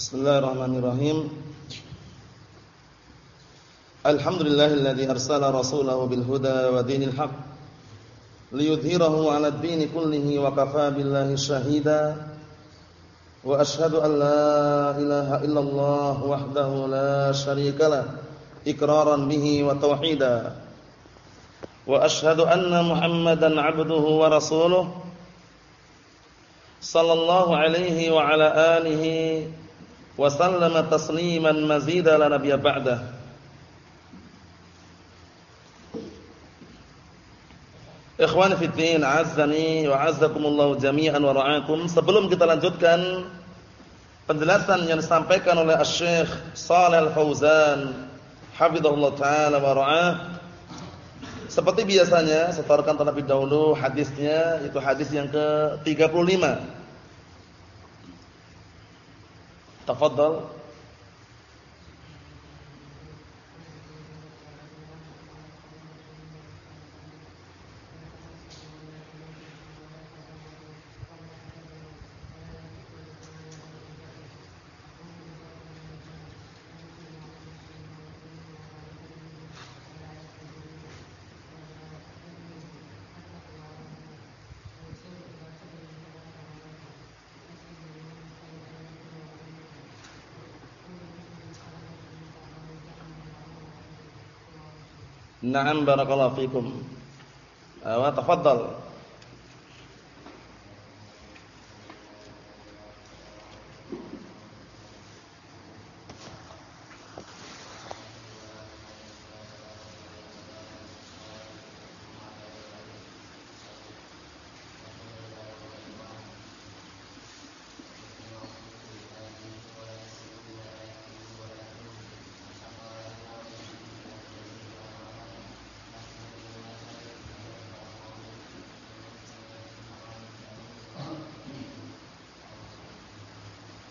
Bismillahirrahmanirrahim. Alhamdulillahilladzi arsala rasulahu bil huda wa dinil haqq liyudhhirahu 'ala ad-dini kullihi wa kafaa billahi shahida. Wa asyhadu an la ilaha illallah wahdahu la syarika lah iqraran bihi wa tauhida. Wa asyhadu anna Muhammadan 'abduhu wa rasuluhu sallallahu alaihi wa ala alihi wa tasliman mazida la nabiyya ba'da Ikhwan fi din, wa azzakumullah jami'an wa ra'akum. Sebelum kita lanjutkan penjelasan yang disampaikan oleh Asy-Syaikh Shalal Fauzan hafizahullah taala wa ra'ah. Seperti biasanya, setorkan terlebih dahulu hadisnya, itu hadis yang ke-35 تفضل. Naam barakallahu fikum. Wa tafadhal.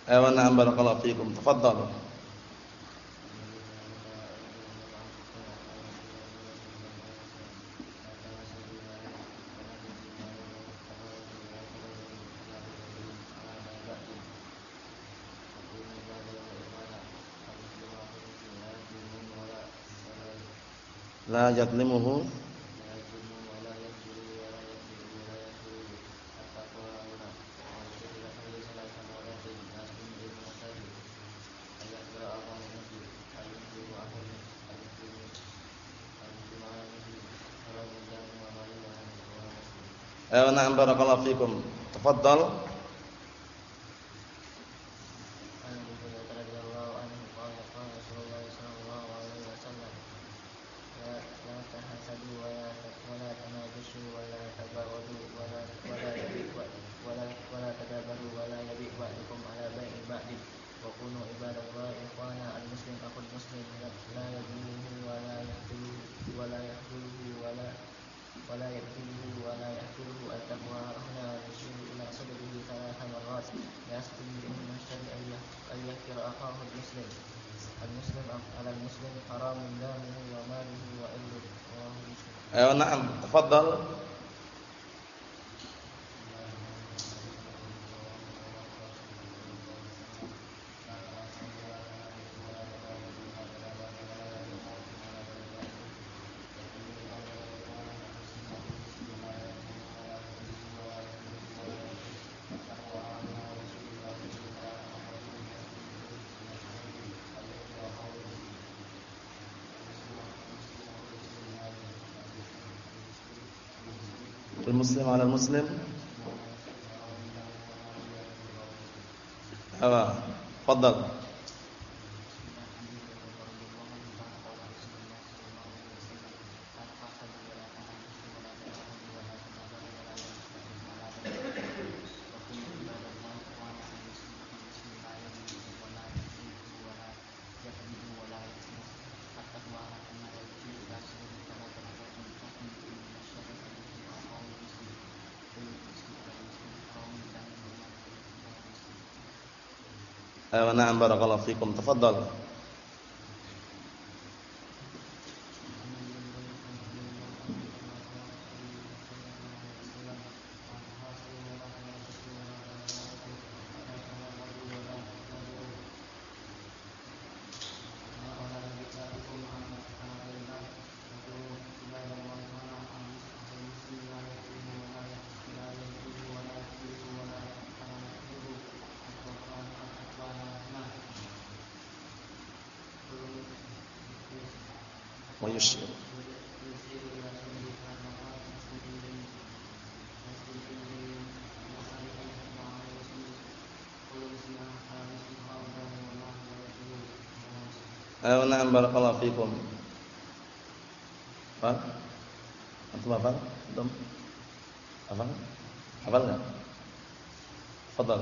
Ayo na'am barakallahu fikum. Tafadhal. La yadlimuhu Eh, na'am barakallahu fikum. Tafadhal. المسلم على المسلم. أيوة تفضل. Ayo na'am barakallahu fikum. Tafadhal. Na'am barakallahu fikum. Apa? Antum apa? Antum? Apa? Apa enggak? Fadal.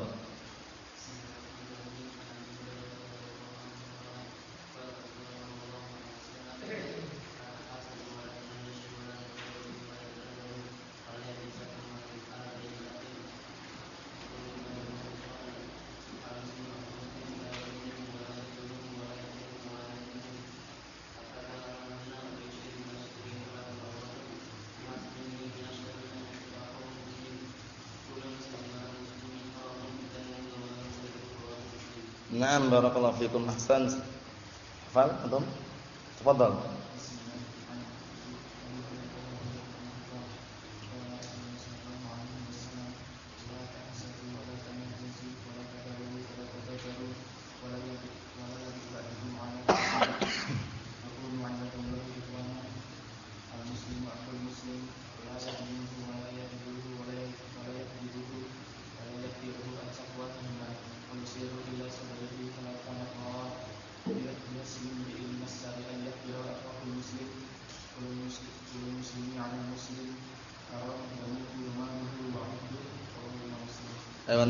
Naam barakallahu fikum ahsan. Hafal antum? Tafadhal.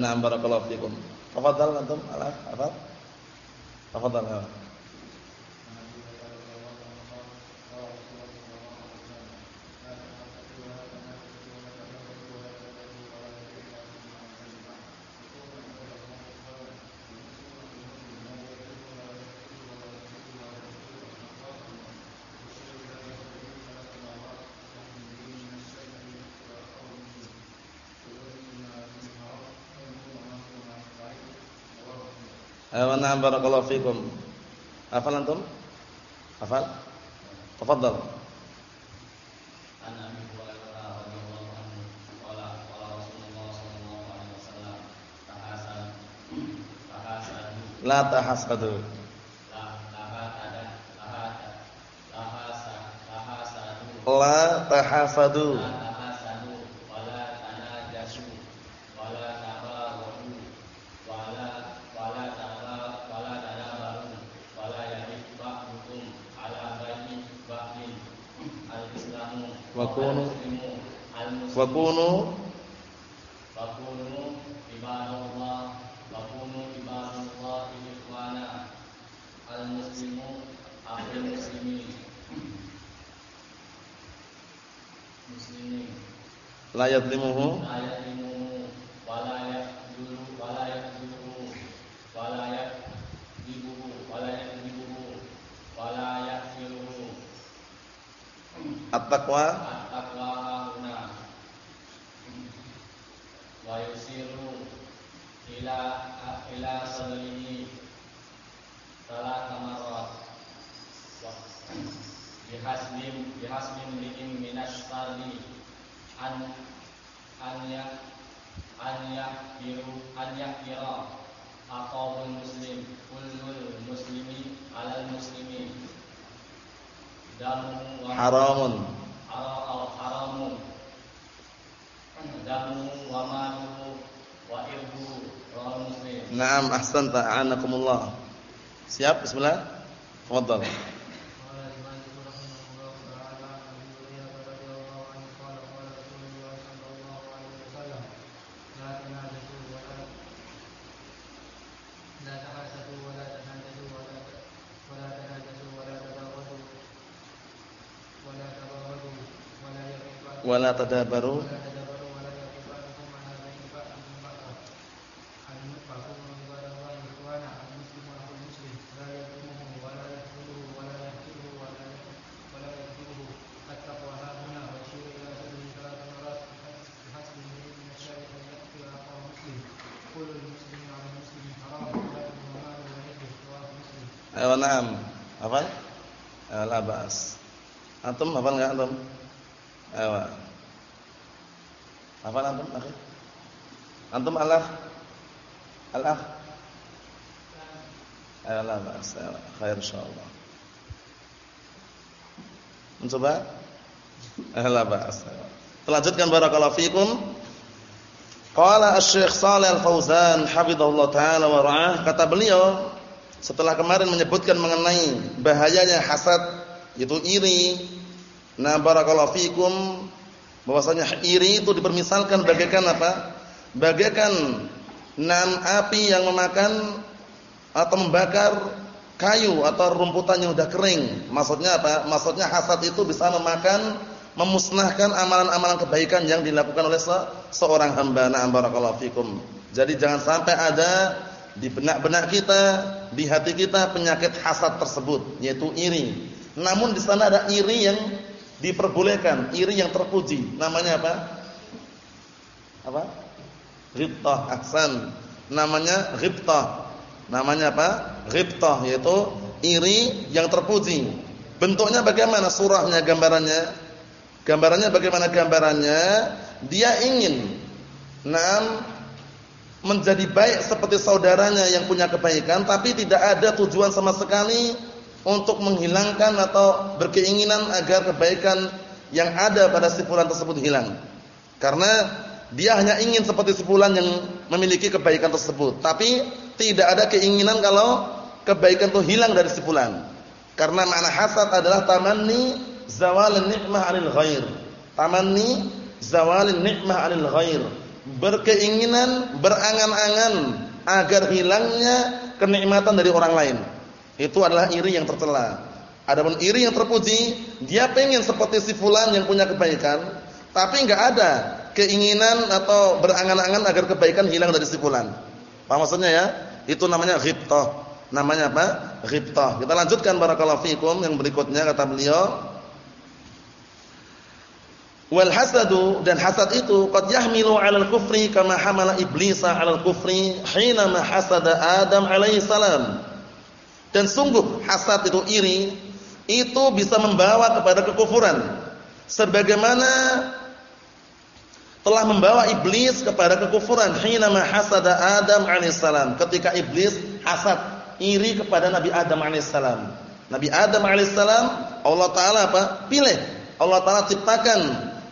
Na'am barakallahu fikum. Tafadhal antum apa? Tafadhal na'am barakallahu fikum. Hafal antum? Hafal? Tafadhal. La tahasadu. La tahasadu. wa kunu wa kunu wa kunu ibadallah wa kunu ibadallah ikhwana al muslimu akhir muslimin muslimin la yadlimuhu la yadlimuhu wa la yakduru wa la yakduru wa la yakdibuhu wa la yakdibuhu wa la yakfiruhu at-taqwa at-taqwa Ahsan ta'anakumullah. Siap? Bismillah. Fadhal. wala tadabaru Ayo na'am. Ayo la ba'as. Antum hafal enggak antum? Ayo. Hafal antum, akhi? Antum alah? Alah? Ayo la ba'as. Ayo, khair insyaallah. Mencoba? Ahla ba'as. Lanjutkan barakallahu fikum. Qala Asy-Syaikh Shalih Al-Fauzan hafizahullah taala wa ra'ah kata beliau setelah kemarin menyebutkan mengenai bahayanya hasad yaitu iri. Nah barakallahu fikum bahwasanya iri itu dipermisalkan bagaikan apa? Bagaikan nan api yang memakan atau membakar kayu atau rumputan yang sudah kering. Maksudnya apa? Maksudnya hasad itu bisa memakan memusnahkan amalan-amalan kebaikan yang dilakukan oleh se seorang hamba. Na'am barakallahu fikum. Jadi jangan sampai ada di benak-benak kita, di hati kita penyakit hasad tersebut, yaitu iri. Namun di sana ada iri yang diperbolehkan, iri yang terpuji. Namanya apa? Apa? Ghibtah ahsan. Namanya ghibtah. Namanya apa? Ghibtah yaitu iri yang terpuji. Bentuknya bagaimana surahnya gambarannya? Gambarannya bagaimana gambarannya? Dia ingin nam menjadi baik seperti saudaranya yang punya kebaikan tapi tidak ada tujuan sama sekali untuk menghilangkan atau berkeinginan agar kebaikan yang ada pada si fulan tersebut hilang. Karena dia hanya ingin seperti si fulan yang memiliki kebaikan tersebut, tapi tidak ada keinginan kalau kebaikan itu hilang dari si fulan. Karena makna hasad adalah tamanni zawalin nikmah 'anil ghair. Tamanni zawalin nikmah 'anil ghair. Berkeinginan, berangan-angan agar hilangnya kenikmatan dari orang lain. Itu adalah iri yang tercela. Adapun iri yang terpuji, dia pengen seperti si fulan yang punya kebaikan, tapi enggak ada keinginan atau berangan-angan agar kebaikan hilang dari si fulan. Apa maksudnya ya? Itu namanya ghibtah. Namanya apa? Ghibtah. Kita lanjutkan barakallahu fikum yang berikutnya kata beliau Wal hasadu dan hasad itu qad yahmilu 'alal kufri kama hamala iblisa 'alal kufri hina ma hasada Adam alaihi salam. Dan sungguh hasad itu iri itu bisa membawa kepada kekufuran sebagaimana telah membawa iblis kepada kekufuran hina ma hasada Adam alaihi salam ketika iblis hasad iri kepada Nabi Adam alaihi salam. Nabi Adam alaihi salam Allah taala apa? Pilih. Allah taala ciptakan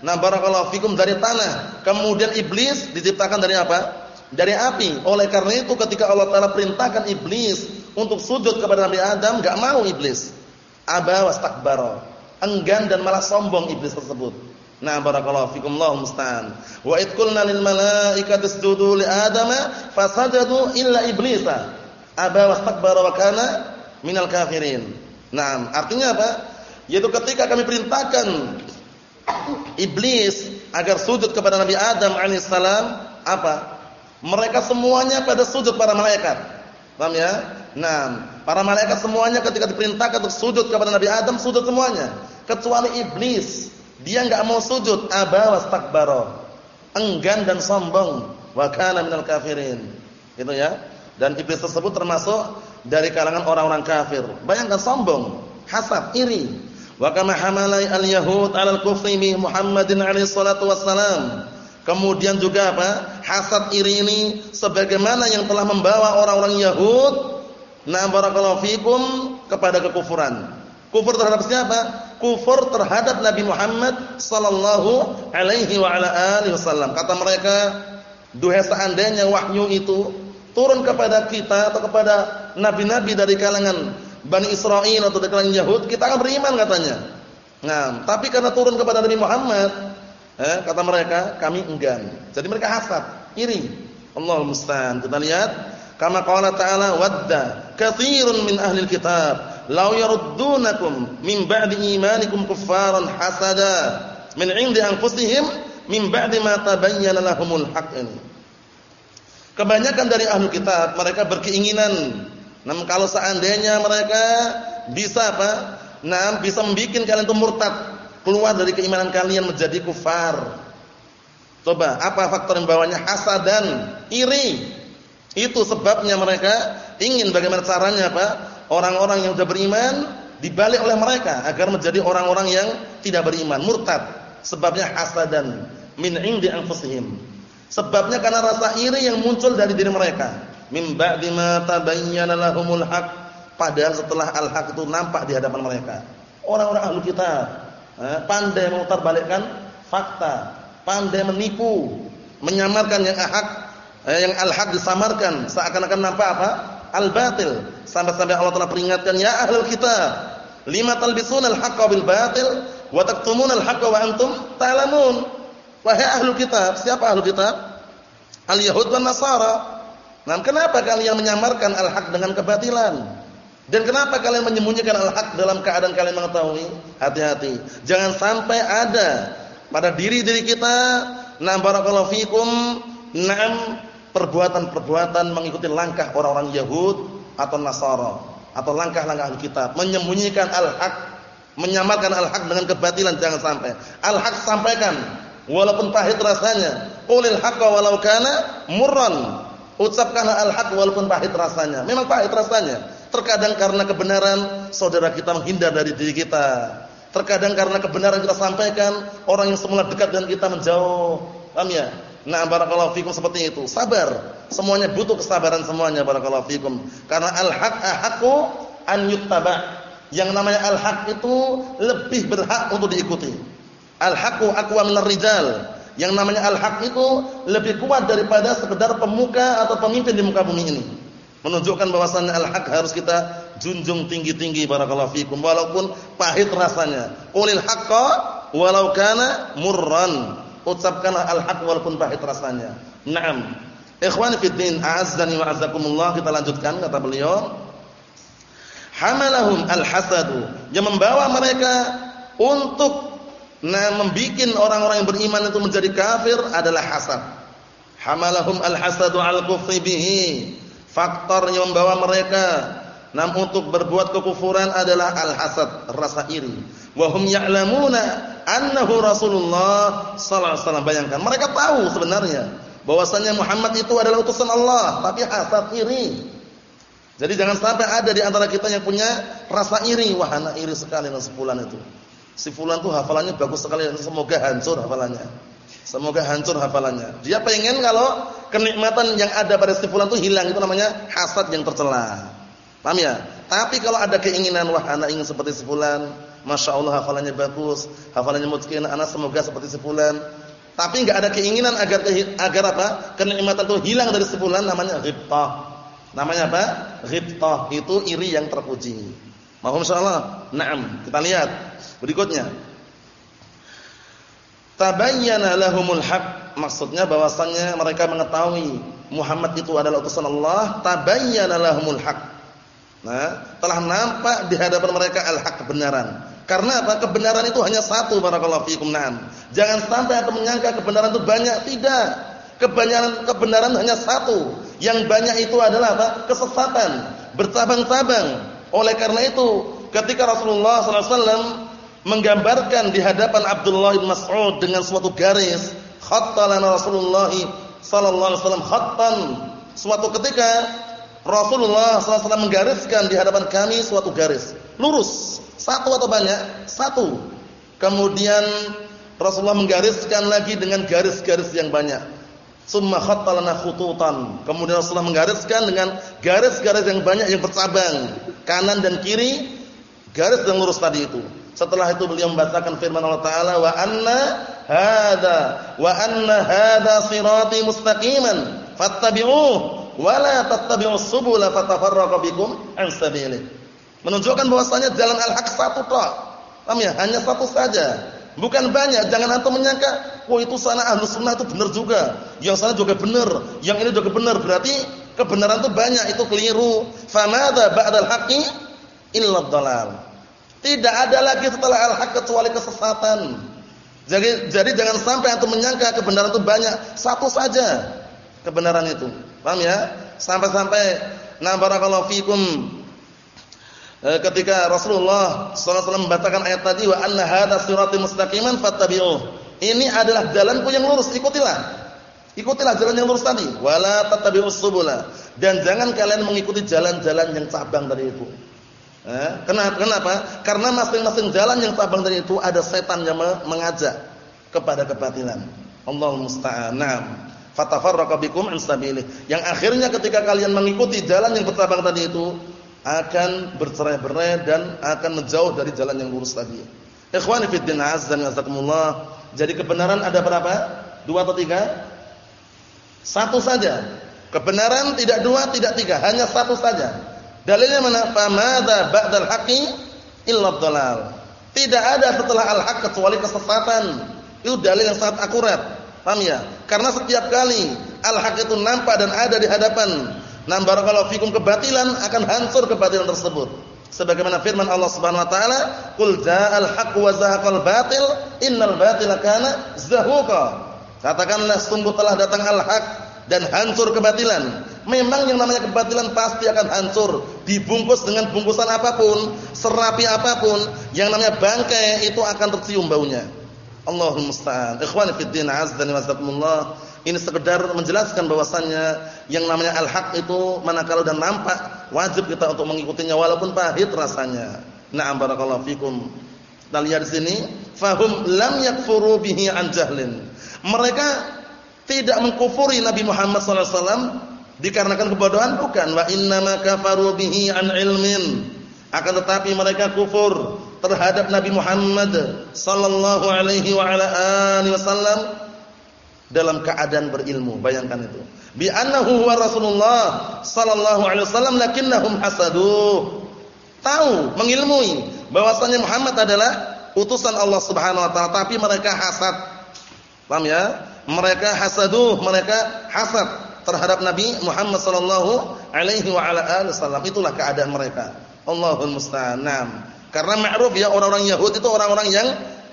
Nah barakallahu fikum dari tanah. Kemudian iblis diciptakan dari apa? Dari api. Oleh karena itu ketika Allah Taala perintahkan iblis untuk sujud kepada Nabi Adam, enggak mau iblis. Aba wastakbara. Enggan dan malah sombong iblis tersebut. Nah barakallahu fikum Allahu musta'an. Wa id qulna lil malaikati isjudu li adama fasajadu illa iblisa. Aba wastakbara wa kana minal kafirin. Nah, artinya apa? Yaitu ketika kami perintahkan iblis agar sujud kepada Nabi Adam alaihissalam apa? Mereka semuanya pada sujud para malaikat. Paham ya? Nah, para malaikat semuanya ketika diperintahkan untuk sujud kepada Nabi Adam sujud semuanya, kecuali iblis. Dia enggak mau sujud, aba wastakbara. Enggan dan sombong, wa kana minal kafirin. Gitu ya. Dan iblis tersebut termasuk dari kalangan orang-orang kafir. Bayangkan sombong, hasad, iri. Wa kama al-yahud 'alal kufri bi Muhammadin alaihi salatu wassalam. Kemudian juga apa? Hasad iri ini sebagaimana yang telah membawa orang-orang Yahud na barakallahu fikum kepada kekufuran. Kufur terhadap siapa? Kufur terhadap Nabi Muhammad sallallahu alaihi wa ala alihi wasallam. Kata mereka, duhai seandainya wahyu itu turun kepada kita atau kepada nabi-nabi dari kalangan Bani Israel atau dari kalangan Yahud, kita akan beriman katanya. Nah, tapi karena turun kepada Nabi Muhammad, eh, kata mereka, kami enggan. Jadi mereka hasad, iri. Allah musta'an. Kita lihat, kama qala ta'ala wadda katsirun min ahli kitab law yaruddunakum min ba'di imanikum kuffaran hasada min 'indi anfusihim min ba'di ma tabayyana lahumul haqq. Kebanyakan dari ahli kitab mereka berkeinginan namun kalau seandainya mereka bisa apa? Nah, bisa membuat kalian itu murtad, keluar dari keimanan kalian menjadi kufar. Coba, apa faktor yang bawanya hasad dan iri? Itu sebabnya mereka ingin bagaimana caranya apa? Orang-orang yang sudah beriman dibalik oleh mereka agar menjadi orang-orang yang tidak beriman, murtad. Sebabnya hasadan min indi anfusihim. Sebabnya karena rasa iri yang muncul dari diri mereka mim ba'di ma tabayyana lahumul haq padahal setelah al-haq itu nampak di hadapan mereka orang-orang ahli kitab pandai memutarbalikkan fakta, pandai menipu, menyamarkan yang hak eh, yang al-haq disamarkan seakan-akan nampak apa? Al-batil. Sampai-sampai Allah telah peringatkan ya ahlul kitab, lima talbisuna al-haqqa bil batil wa taktumuna al-haqqa wa antum ta'lamun. Wahai ahlul kitab, siapa ahlul kitab? Al-Yahud dan Nasara. Nah, kenapa kalian menyamarkan al-haq dengan kebatilan? Dan kenapa kalian menyembunyikan al-haq dalam keadaan kalian mengetahui? Hati-hati. Jangan sampai ada pada diri-diri kita na barakallahu fikum na'am perbuatan-perbuatan mengikuti langkah orang-orang Yahud atau Nasara atau langkah-langkah Alkitab menyembunyikan al-haq, menyamarkan al-haq dengan kebatilan jangan sampai. Al-haq sampaikan walaupun pahit rasanya. Qulil haqqa walau kana murran. Ucapkanlah al-haq walaupun pahit rasanya. Memang pahit rasanya. Terkadang karena kebenaran saudara kita menghindar dari diri kita. Terkadang karena kebenaran kita sampaikan, orang yang semula dekat dengan kita menjauh. Paham ya? Nah, barakallahu fikum seperti itu. Sabar. Semuanya butuh kesabaran semuanya barakallahu fikum. Karena al-haq ahqqu an yuttaba. Yang namanya al-haq itu lebih berhak untuk diikuti. Al-haqqu aqwa minar rijal. Yang namanya al-haq itu lebih kuat daripada sekedar pemuka atau pemimpin di muka bumi ini. Menunjukkan bahwasannya al-haq harus kita junjung tinggi-tinggi barakallahu fikum walaupun pahit rasanya. Qulil haqqa walau kana murran. Ucapkanlah al-haq walaupun pahit rasanya. Naam. Ikhwani fid din, a'azzani wa. Kita lanjutkan kata beliau. Hamalahum al-hasadu. Yang membawa mereka untuk Nah, membikin orang-orang yang beriman itu menjadi kafir adalah hasad. Hamalahum al-hasadu al-kufri bihi. Faktor yang membawa mereka nam untuk berbuat kekufuran adalah al-hasad, rasa iri. Wa hum ya'lamuna annahu Rasulullah sallallahu alaihi wasallam. Bayangkan, mereka tahu sebenarnya bahwasanya Muhammad itu adalah utusan Allah, tapi hasad iri. Jadi jangan sampai ada di antara kita yang punya rasa iri, wah anak iri sekali dengan sepulan itu. Si fulan tuh hafalannya bagus sekali dan semoga hancur hafalannya. Semoga hancur hafalannya. Dia pengen kalau kenikmatan yang ada pada si fulan tuh hilang itu namanya hasad yang tercela. Paham ya? Tapi kalau ada keinginan wah anak ingin seperti si fulan, Masya Allah hafalannya bagus, hafalannya mungkin anak semoga seperti si fulan. Tapi enggak ada keinginan agar agar apa? Kenikmatan itu hilang dari si fulan namanya ghibtah. Namanya apa? Ghibtah itu iri yang terpuji. Mohon insyaallah. Naam, kita lihat. Berikutnya. Tabayyana lahumul haq, maksudnya bahwasannya mereka mengetahui Muhammad itu adalah utusan Allah, tabayyana lahumul haq. Nah, telah nampak di hadapan mereka al-haq kebenaran. Karena apa? Kebenaran itu hanya satu barakallahu fiikum. Naam. Jangan sampai anda menyangka kebenaran itu banyak, tidak. Kebenaran kebenaran hanya satu. Yang banyak itu adalah apa? Kesesatan, bercabang-cabang. Oleh karena itu, ketika Rasulullah sallallahu alaihi wasallam menggambarkan di hadapan Abdullah bin Mas'ud dengan suatu garis khattalana Rasulullah sallallahu alaihi wasallam khattan. Suatu ketika Rasulullah sallallahu alaihi wasallam menggariskan di hadapan kami suatu garis lurus satu atau banyak satu. Kemudian Rasulullah menggariskan lagi dengan garis-garis yang banyak. Summa khattalana khututan. Kemudian Rasulullah menggariskan dengan garis-garis yang banyak yang bercabang kanan dan kiri garis yang lurus tadi itu setelah itu beliau membacakan firman Allah Taala wa anna hada wa anna hada sirati mustaqiman fattabi'uh wa la tattabi'us subula fatafarraqu bikum an sabilih. Menunjukkan bahwasanya jalan al-haq satu tok. Paham ya? Hanya satu saja. Bukan banyak. Jangan antum menyangka, "Oh, itu sana ahlu sunnah itu benar juga. Yang sana juga benar, yang ini juga benar." Berarti kebenaran itu banyak, itu keliru. Famadza ba'dal haqqi illa dhalal. Tidak ada lagi setelah al-haq kecuali kesesatan. Jadi jadi jangan sampai antum menyangka kebenaran itu banyak, satu saja kebenaran itu. Paham ya? Sampai-sampai na barakallahu fikum e, ketika Rasulullah sallallahu alaihi wasallam membacakan ayat tadi wa anna hadza siratal mustaqiman. Ini adalah jalanku yang lurus, ikutilah. Ikutilah jalan yang lurus tadi. Wala tattabi'us subula. Dan jangan kalian mengikuti jalan-jalan yang cabang dari itu. Eh, kenapa? Kenapa? Karena masing-masing jalan yang cabang dari itu ada setan yang mengajak kepada kebatilan. Allahu musta'an. Fatafarraqa bikum an sabilih. Yang akhirnya ketika kalian mengikuti jalan yang bercabang tadi itu akan bercerai-berai dan akan menjauh dari jalan yang lurus tadi. Ikhwani fi din azza wa Jadi kebenaran ada berapa? Dua atau tiga? Satu saja. Kebenaran tidak dua, tidak tiga, hanya satu saja. Dalilnya mana? Famada ba'dal haqqi illa dhalal. Tidak ada setelah al-haq kecuali kesesatan. Itu dalil yang sangat akurat. Paham ya? Karena setiap kali al-haq itu nampak dan ada di hadapan, nam barakallahu fikum kebatilan akan hancur kebatilan tersebut. Sebagaimana firman Allah Subhanahu wa taala, "Qul ja'al haqq wa zahaqal batil, innal batila kana zahuqa." Katakanlah sungguh telah datang al-haq dan hancur kebatilan. Memang yang namanya kebatilan pasti akan hancur, dibungkus dengan bungkusan apa pun, serapi apa pun, yang namanya bangkai itu akan tercium baunya. Allahumma musta'an. Ikhwani fid din, azza wa jalla. Ini sekedar menjelaskan bahwasannya yang namanya al-haq itu manakala dan nampak wajib kita untuk mengikutinya walaupun pahit rasanya. Na'am barakallahu fikum. Kita lihat di sini, fahum lam yakfuru bihi an jahlin. Mereka tidak mengkufuri Nabi Muhammad sallallahu alaihi wasallam dikarenakan kebodohan bukan wa innama kafaru bihi an ilmin. Akan tetapi mereka kufur terhadap Nabi Muhammad sallallahu alaihi wa ala alihi wasallam dalam keadaan berilmu. Bayangkan itu. Bi annahu huwa Rasulullah sallallahu alaihi wasallam lakinnahum hasadu. Tahu, mengilmui bahwasanya Muhammad adalah utusan Allah Subhanahu wa taala, tapi mereka hasad. Paham ya? Mereka hasadu, mereka hasad terhadap Nabi Muhammad sallallahu alaihi wa ala alihi wasallam. Itulah keadaan mereka. Allahul musta'an. Karena ma'ruf ya orang-orang Yahudi itu orang-orang yang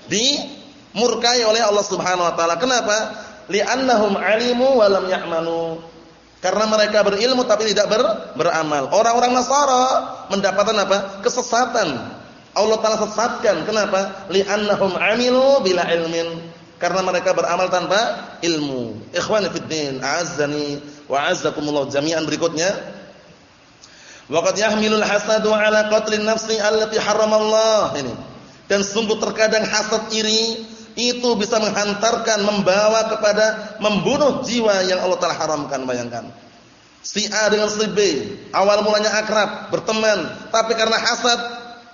dimurkai oleh Allah Subhanahu wa taala. Kenapa? li'annahum alimu wa lam ya'malu. Karena mereka berilmu tapi tidak ber, beramal. Orang-orang Nasara mendapatkan apa? Kesesatan. Allah Taala sesatkan. Kenapa? Li'annahum amilu bila ilmin. Karena mereka beramal tanpa ilmu. Ikhwani fid din, a'azzani wa a'azzakumullah jami'an berikutnya. Waqad yahmilul hasadu ala qatlin nafsi allati haramallah. Ini. Dan sungguh terkadang hasad iri itu bisa menghantarkan membawa kepada membunuh jiwa yang Allah telah haramkan bayangkan si A dengan si B awal mulanya akrab berteman tapi karena hasad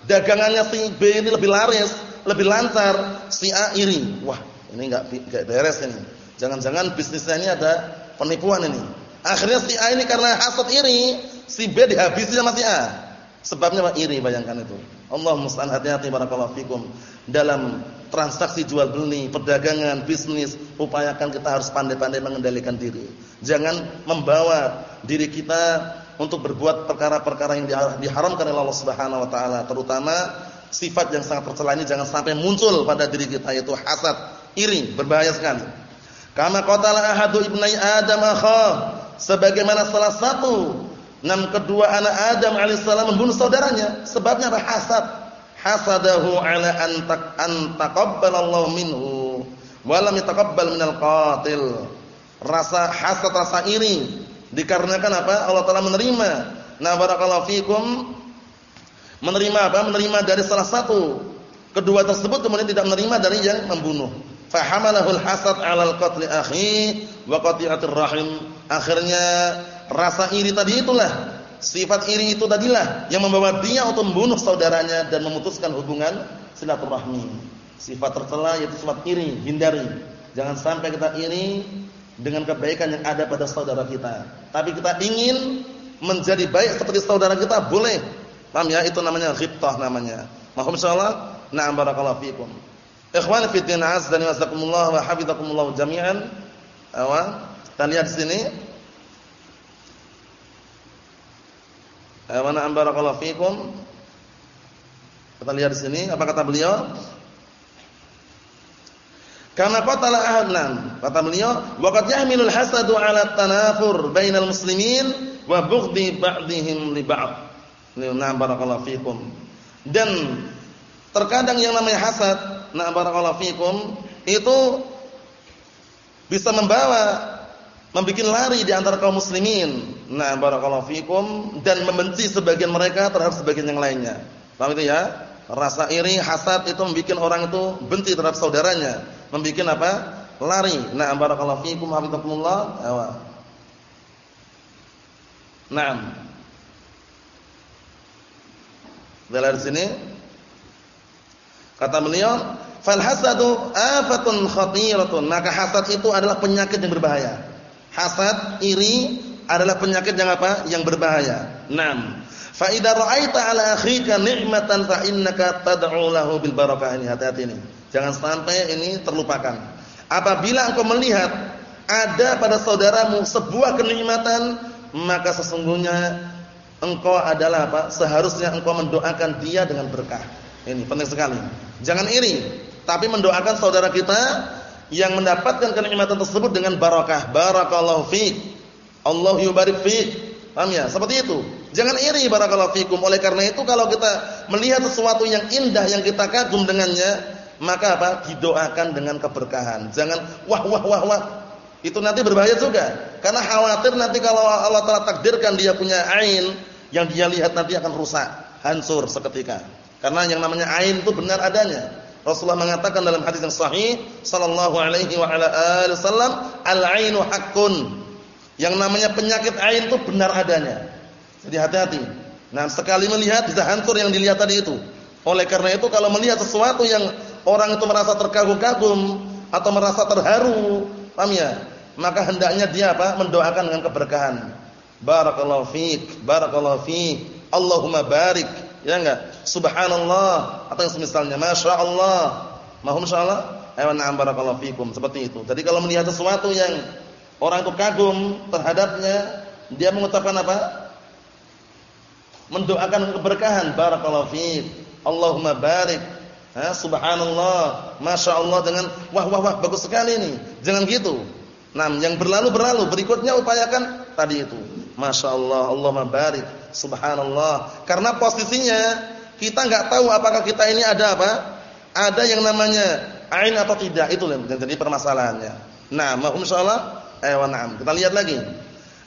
dagangannya si B ini lebih laris lebih lancar si A iri wah ini enggak enggak beres ini. Jangan-jangan bisnisnya ini ada penipuan ini. Akhirnya si A ini karena hasad iri si B dihabisi sama si A. Sebabnya apa? Iri bayangkan itu. Allah musta'an. Hati-hati barakallahu fikum. Dalam transaksi jual beli, perdagangan, bisnis, upayakan kita harus pandai-pandai mengendalikan diri. Jangan membawa diri kita untuk berbuat perkara-perkara yang diharamkan oleh Allah Subhanahu wa taala, terutama sifat yang sangat tercela ini jangan sampai muncul pada diri kita yaitu hasad, iri, berbahaya sekali. Kama qatala ahadu ibnai Adam akha, sebagaimana salah satu enam kedua anak Adam alaihissalam membunuh saudaranya, sebabnya apa? Hasad hasadahu ala an tak an taqabbalallahu minhu wa lam yataqabbal minal qatil. Rasa hasad, rasa iri dikarenakan apa? Allah Taala menerima. Nah, barakallahu fikum menerima apa? Menerima dari salah satu kedua tersebut kemudian tidak menerima dari yang membunuh. Fahamalahul hasad 'alal qatli akhi wa qati'atir rahim. Akhirnya rasa iri tadi itulah Sifat iri itu tadilah yang membawa dia untuk membunuh saudaranya dan memutuskan hubungan silaturahmi. Sifat tercela yaitu sifat iri, hindari. Jangan sampai kita iri dengan kebaikan yang ada pada saudara kita. Tapi kita ingin menjadi baik seperti saudara kita, boleh. Paham ya? Itu namanya ghibtah namanya. Mohon insyaallah. Na'am barakallahu fikum. Ikhwan fi din azza wa jazakumullah wa hafizakumullah jami'an. Awa, kita lihat di sini Wa na'am barakallahu fikum. Kita lihat di sini apa kata beliau? Karena qatala ahadnan. Kata beliau, wa qad yahmilul hasadu 'ala tanafur bainal muslimin wa bughdhi ba'dihim li ba'd. Na'am barakallahu fikum. Dan terkadang yang namanya hasad, na'am barakallahu fikum, itu bisa membawa membuat lari di antara kaum muslimin. Nah, barakallahu fikum dan membenci sebagian mereka terhadap sebagian yang lainnya. Paham itu ya? Rasa iri, hasad itu membuat orang itu benci terhadap saudaranya, membuat apa? Lari. Nah, barakallahu fikum hafizakumullah. Naam. Dari sini Kata beliau, "Fal hasadu afatun khatiratun." Maka hasad itu adalah penyakit yang berbahaya. Hasad, iri adalah penyakit yang apa? Yang berbahaya. Naam. Fa idza ra'aita 'ala akhika ni'matan fa innaka tad'u lahu bil barakah. Ini hati-hati ini. Jangan sampai ini terlupakan. Apabila engkau melihat ada pada saudaramu sebuah kenikmatan, maka sesungguhnya engkau adalah apa? Seharusnya engkau mendoakan dia dengan berkah. Ini penting sekali. Jangan iri, tapi mendoakan saudara kita yang mendapatkan kenikmatan tersebut dengan barakah. Barakallahu fiik. Allah yubarik fiik. Paham ya? Seperti itu. Jangan iri barakallahu fikum. Oleh karena itu kalau kita melihat sesuatu yang indah yang kita kagum dengannya, maka apa? Didoakan dengan keberkahan. Jangan wah wah wah wah. Itu nanti berbahaya juga. Karena khawatir nanti kalau Allah telah takdirkan dia punya ain yang dia lihat nanti akan rusak, hancur seketika. Karena yang namanya ain itu benar adanya. Rasulullah mengatakan dalam hadis yang sahih sallallahu alaihi wa ala alihi wasallam, al-ainu haqqun. Yang namanya penyakit ain itu benar adanya. Jadi hati-hati. Nah, sekali melihat bisa hancur yang dilihat tadi itu. Oleh karena itu kalau melihat sesuatu yang orang itu merasa terkagum-kagum atau merasa terharu, paham ya? Maka hendaknya dia apa? Mendoakan dengan keberkahan. Barakallahu fiik, barakallahu fiik. Allahumma barik. Ya enggak? Subhanallah atau yang semisalnya. Masya Allah. Mahum insyaallah. Ayo na'am barakallahu fiikum. Seperti itu. Jadi kalau melihat sesuatu yang orang itu kagum terhadapnya, dia mengucapkan apa? Mendoakan keberkahan. Barakallahu fiik. Allahumma barik. Ha, subhanallah, masya Allah dengan wah wah wah bagus sekali ini. Jangan gitu. Nah, yang berlalu berlalu. Berikutnya upayakan tadi itu. Masya Allah, Allahumma barik. Subhanallah. Karena posisinya kita nggak tahu apakah kita ini ada apa? Ada yang namanya ain atau tidak. Itu yang jadi permasalahannya. Nah, mahum insyaallah Eh, wa. Kita lihat lagi.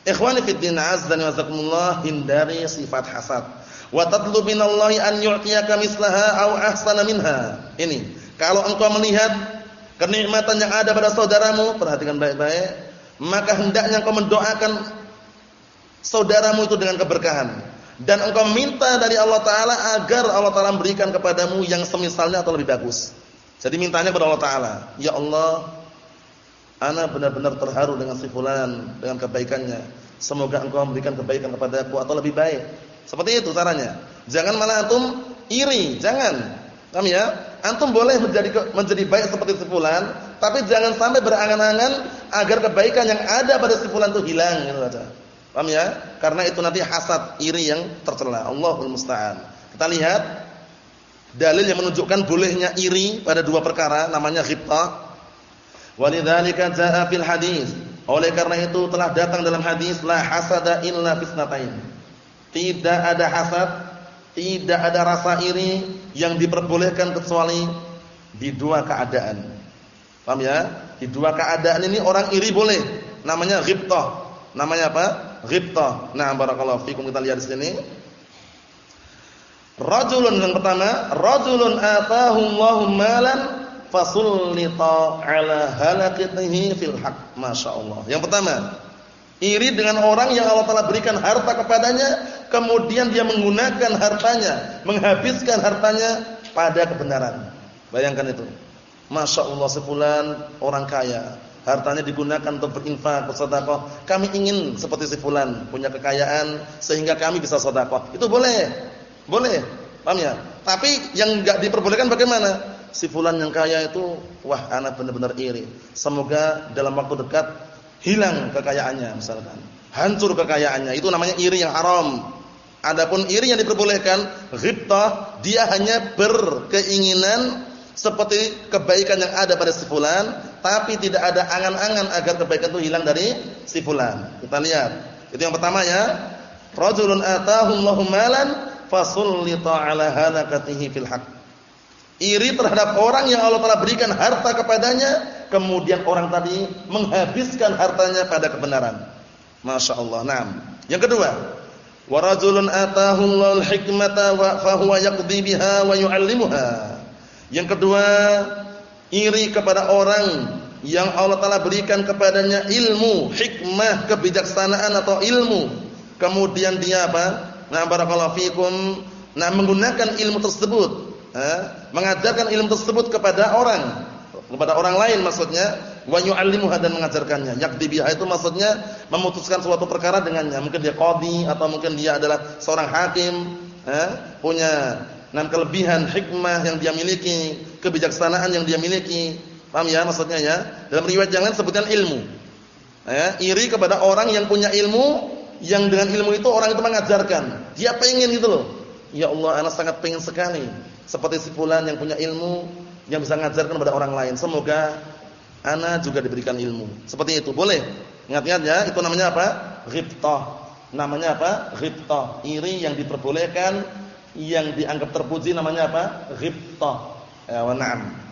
Ikhwani fid din azza wa jazakumullah hindari sifat hasad. Wa tatlu minallahi an yu'tiyaka mislaha aw ahsana minha. Ini. Kalau engkau melihat kenikmatan yang ada pada saudaramu, perhatikan baik-baik, maka hendaknya engkau mendoakan saudaramu itu dengan keberkahan dan engkau minta dari Allah taala agar Allah taala memberikan kepadamu yang semisalnya atau lebih bagus. Jadi mintanya kepada Allah taala, ya Allah, Ana benar-benar terharu dengan si fulan, dengan kebaikannya. Semoga engkau memberikan kebaikan kepadaku atau lebih baik. Seperti itu caranya. Jangan malah antum iri, jangan. Paham ya? Antum boleh menjadi menjadi baik seperti si fulan, tapi jangan sampai berangan-angan agar kebaikan yang ada pada si fulan itu hilang gitu saja. Paham ya? Karena itu nanti hasad, iri yang tercela. Allahul musta'an. Kita lihat dalil yang menunjukkan bolehnya iri pada dua perkara namanya ghibtah Walidzalika jaa fil hadis. Oleh karena itu telah datang dalam hadis la hasada illa fisnatain. Tidak ada hasad, tidak ada rasa iri yang diperbolehkan kecuali di dua keadaan. Paham ya? Di dua keadaan ini orang iri boleh. Namanya ghibtah. Namanya apa? Ghibtah. Nah, barakallahu fikum kita lihat di sini. Rajulun yang pertama, rajulun atahu Allahu malan fasullita ala halakatihi fil haq. Masyaallah. Yang pertama, iri dengan orang yang Allah telah berikan harta kepadanya, kemudian dia menggunakan hartanya, menghabiskan hartanya pada kebenaran. Bayangkan itu. Masya Allah sebulan orang kaya, hartanya digunakan untuk berinfak, bersedekah. Kami ingin seperti sebulan punya kekayaan sehingga kami bisa sedekah. Itu boleh, boleh, paham ya? Tapi yang enggak diperbolehkan bagaimana? si fulan yang kaya itu wah anak benar-benar iri. Semoga dalam waktu dekat hilang kekayaannya misalkan. Hancur kekayaannya. Itu namanya iri yang haram. Adapun iri yang diperbolehkan ghibtah, dia hanya berkeinginan seperti kebaikan yang ada pada si fulan, tapi tidak ada angan-angan agar kebaikan itu hilang dari si fulan. Kita lihat. Itu yang pertama ya. Rajulun atahu Allahu malan fasullita ala halakatihi fil haqq iri terhadap orang yang Allah telah berikan harta kepadanya, kemudian orang tadi menghabiskan hartanya pada kebenaran. Masya Allah. Naam. Yang kedua, warajulun atahu Allahul hikmata fa huwa yaqdi biha wa yu'allimuha. Yang kedua, iri kepada orang yang Allah telah berikan kepadanya ilmu, hikmah, kebijaksanaan atau ilmu. Kemudian dia apa? Nah, barakallahu fikum, nah menggunakan ilmu tersebut eh, mengajarkan ilmu tersebut kepada orang, kepada orang lain maksudnya, wa yu'allimuha dan mengajarkannya. Yakdi biha itu maksudnya memutuskan suatu perkara dengannya. Mungkin dia qadhi atau mungkin dia adalah seorang hakim, eh, punya enam kelebihan hikmah yang dia miliki, kebijaksanaan yang dia miliki. Paham ya maksudnya ya? Dalam riwayat yang lain sebutkan ilmu. Eh, iri kepada orang yang punya ilmu yang dengan ilmu itu orang itu mengajarkan. Dia pengen gitu loh. Ya Allah, anak sangat pengen sekali seperti si fulan yang punya ilmu yang bisa mengajarkan kepada orang lain. Semoga anak juga diberikan ilmu. Seperti itu. Boleh. Ingat-ingat ya, itu namanya apa? Ghibtah. Namanya apa? Ghibtah. Iri yang diperbolehkan, yang dianggap terpuji namanya apa? Ghibtah. Ya, wa na'am.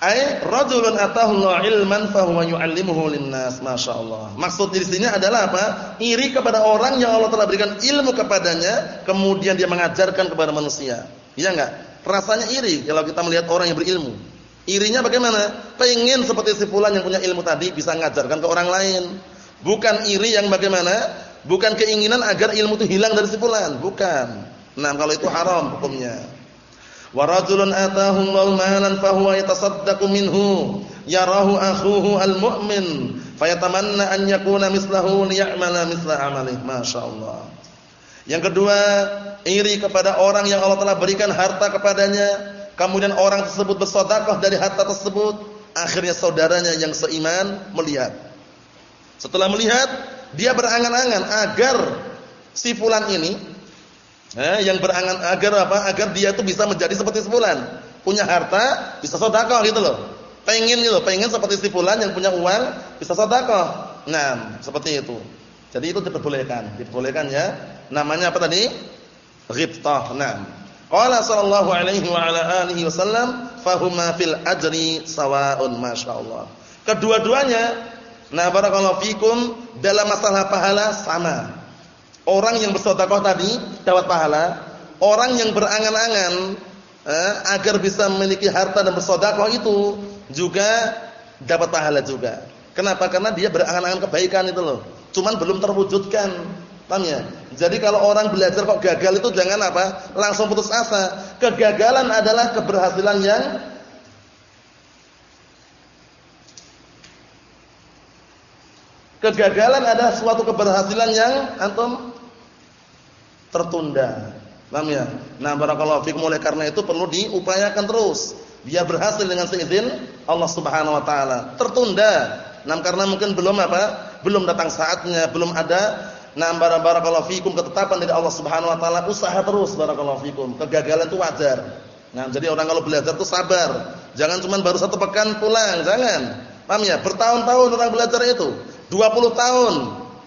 Ai rajulun atahu ilman fa huwa yu'allimuhu linnas. Masyaallah. Maksud di sini adalah apa? Iri kepada orang yang Allah telah berikan ilmu kepadanya, kemudian dia mengajarkan kepada manusia. Iya enggak? Rasanya iri kalau kita melihat orang yang berilmu. Irinya bagaimana? Pengen seperti si fulan yang punya ilmu tadi bisa mengajarkan ke orang lain. Bukan iri yang bagaimana? Bukan keinginan agar ilmu itu hilang dari si fulan, bukan. Nah, kalau itu haram hukumnya. Wa rajulun atahu Allahu malan fa huwa yatasaddaqu minhu yarahu akhuhu al-mu'min fayatamanna an yakuna mislahu liya'mala misla amalih. Masyaallah. Yang kedua, iri kepada orang yang Allah telah berikan harta kepadanya, kemudian orang tersebut bersedekah dari harta tersebut, akhirnya saudaranya yang seiman melihat. Setelah melihat, dia berangan-angan agar si fulan ini Eh, yang berangan agar apa? Agar dia itu bisa menjadi seperti sebulan, punya harta, bisa sedekah gitu loh. Pengen gitu, pengen seperti si fulan yang punya uang, bisa sedekah. Nah, seperti itu. Jadi itu diperbolehkan, diperbolehkan ya. Namanya apa tadi? Ghibtah. Nah. Qala sallallahu alaihi wa ala alihi wasallam, fahuma fil ajri sawaun masyaallah. Kedua-duanya nah barakallahu fikum dalam masalah pahala sama. Orang yang bersedekah tadi dapat pahala, orang yang berangan-angan eh, agar bisa memiliki harta dan bersedekah itu juga dapat pahala juga. Kenapa? Karena dia berangan-angan kebaikan itu loh. Cuman belum terwujudkan. Paham ya? Jadi kalau orang belajar kok gagal itu jangan apa? Langsung putus asa. Kegagalan adalah keberhasilan yang Kegagalan adalah suatu keberhasilan yang antum tertunda. Paham ya? Nah, barakallahu fikum oleh karena itu perlu diupayakan terus biar berhasil dengan seizin Allah Subhanahu wa taala. Tertunda. Nah, karena mungkin belum apa? Belum datang saatnya, belum ada nah barakallahu fikum ketetapan dari Allah Subhanahu wa taala, usaha terus barakallahu fikum. Kegagalan itu wajar. Nah, jadi orang kalau belajar itu sabar. Jangan cuma baru satu pekan pulang, jangan. Paham ya? Bertahun-tahun orang belajar itu. 20 tahun.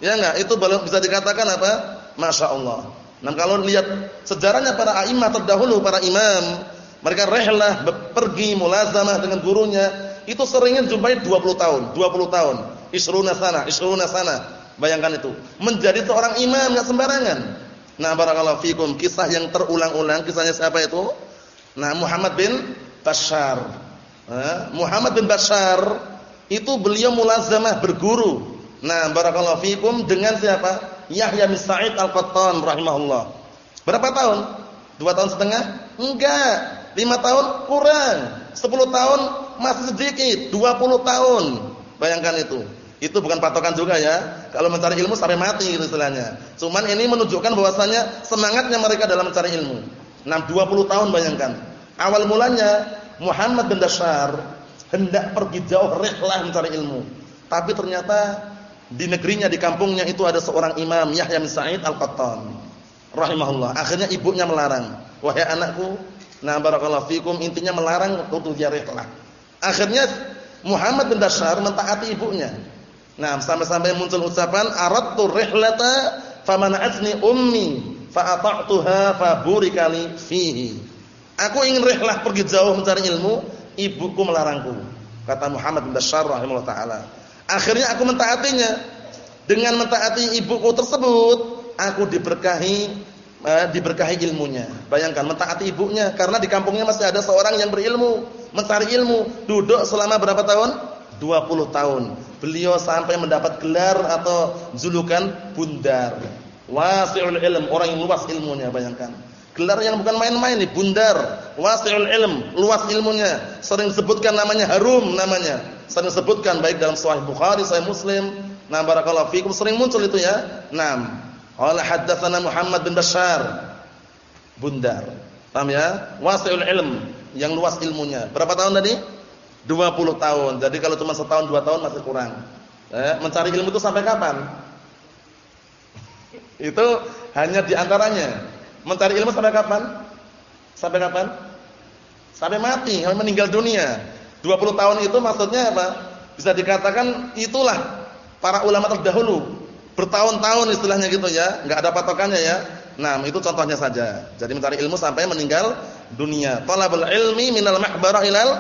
Ya enggak? Itu belum bisa dikatakan apa? Masya Allah. Nah kalau lihat sejarahnya para a'imah terdahulu, para imam, mereka rehlah pergi mulazamah dengan gurunya, itu seringnya jumpai 20 tahun, 20 tahun. Isruna sana, isruna sana. Bayangkan itu. Menjadi seorang imam enggak sembarangan. Nah, barakallahu fikum, kisah yang terulang-ulang, kisahnya siapa itu? Nah, Muhammad bin Bashar. Nah, Muhammad bin Bashar itu beliau mulazamah berguru Nah, barakallahu fikum dengan siapa? Yahya bin Sa'id Al-Qattan rahimahullah. Berapa tahun? Dua tahun setengah? Enggak. Lima tahun? Kurang. Sepuluh tahun? Masih sedikit. Dua puluh tahun. Bayangkan itu. Itu bukan patokan juga ya. Kalau mencari ilmu sampai mati gitu istilahnya. Cuman ini menunjukkan bahwasannya semangatnya mereka dalam mencari ilmu. Nah, dua puluh tahun bayangkan. Awal mulanya Muhammad bin Dashar hendak pergi jauh rihlah mencari ilmu. Tapi ternyata di negerinya di kampungnya itu ada seorang imam Yahya bin Sa'id Al-Qattan rahimahullah. Akhirnya ibunya melarang. Wahai anakku, nah barakallahu fikum intinya melarang untuk dia rihlah. Akhirnya Muhammad bin Bashar mentaati ibunya. Nah, sampai-sampai muncul ucapan aradtu rihlata famana'atni ummi fa ata'tuha fa burikali fihi. Aku ingin rihlah pergi jauh mencari ilmu, ibuku melarangku. Kata Muhammad bin Bashar rahimahullah taala. Akhirnya aku mentaatinya. Dengan mentaati ibuku tersebut, aku diberkahi eh, diberkahi ilmunya. Bayangkan mentaati ibunya karena di kampungnya masih ada seorang yang berilmu, mencari ilmu, duduk selama berapa tahun? 20 tahun. Beliau sampai mendapat gelar atau julukan bundar. Wasi'ul ilm, orang yang luas ilmunya, bayangkan. Gelar yang bukan main-main nih, bundar, wasi'ul ilm, luas ilmunya. Sering sebutkan namanya harum namanya. Sering sebutkan baik dalam Sahih Bukhari, Sahih Muslim. Nah, barakallahu fikum sering muncul itu ya. Naam. Qala haddatsana Muhammad bin Bashar. Bundar. Paham ya? Wasi'ul ilm, yang luas ilmunya. Berapa tahun tadi? 20 tahun. Jadi kalau cuma setahun dua tahun masih kurang. Eh, mencari ilmu itu sampai kapan? itu hanya di antaranya Mencari ilmu sampai kapan? Sampai kapan? Sampai mati, sampai meninggal dunia. 20 tahun itu maksudnya apa? Bisa dikatakan itulah para ulama terdahulu. Bertahun-tahun istilahnya gitu ya, enggak ada patokannya ya. Nah, itu contohnya saja. Jadi mencari ilmu sampai meninggal dunia. Talabul ilmi minal makbarah ilal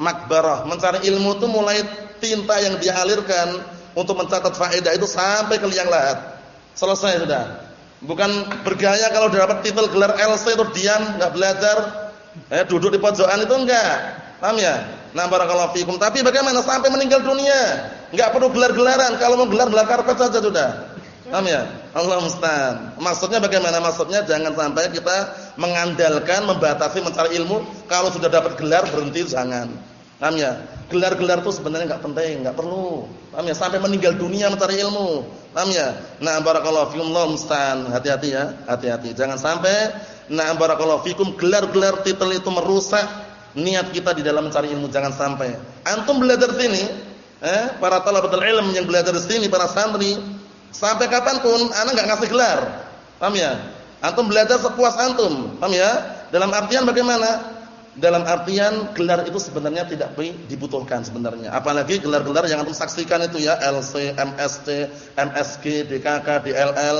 makbarah. Mencari ilmu itu mulai tinta yang dialirkan untuk mencatat faedah itu sampai ke liang lahat. Selesai sudah. Bukan bergaya kalau dapat titel gelar LC itu diam, enggak belajar, eh duduk di pojokan itu enggak. Paham ya? Nah, barakallahu fikum. Tapi bagaimana sampai meninggal dunia? Enggak perlu gelar-gelaran, kalau mau gelar gelar karpet saja sudah. Paham ya? Allah musta'an. Maksudnya bagaimana? Maksudnya jangan sampai kita mengandalkan, membatasi mencari ilmu kalau sudah dapat gelar berhenti jangan. Paham ya? Gelar-gelar itu sebenarnya enggak penting, enggak perlu. Paham ya? Sampai meninggal dunia mencari ilmu. Paham ya? Nah, barakallahu fikum Allah. Hati-hati ya, hati-hati. Jangan sampai nah barakallahu fikum gelar-gelar titel itu merusak niat kita di dalam mencari ilmu. Jangan sampai. Antum belajar sini, eh, para talabatul ilm yang belajar di sini, para santri, sampai kapan pun anak enggak ngasih gelar. Paham ya? Antum belajar sepuas antum. Paham ya? Dalam artian bagaimana? Dalam artian gelar itu sebenarnya tidak dibutuhkan sebenarnya. Apalagi gelar-gelar yang antum saksikan itu ya LC, MSc, MSG, DKK, DLL,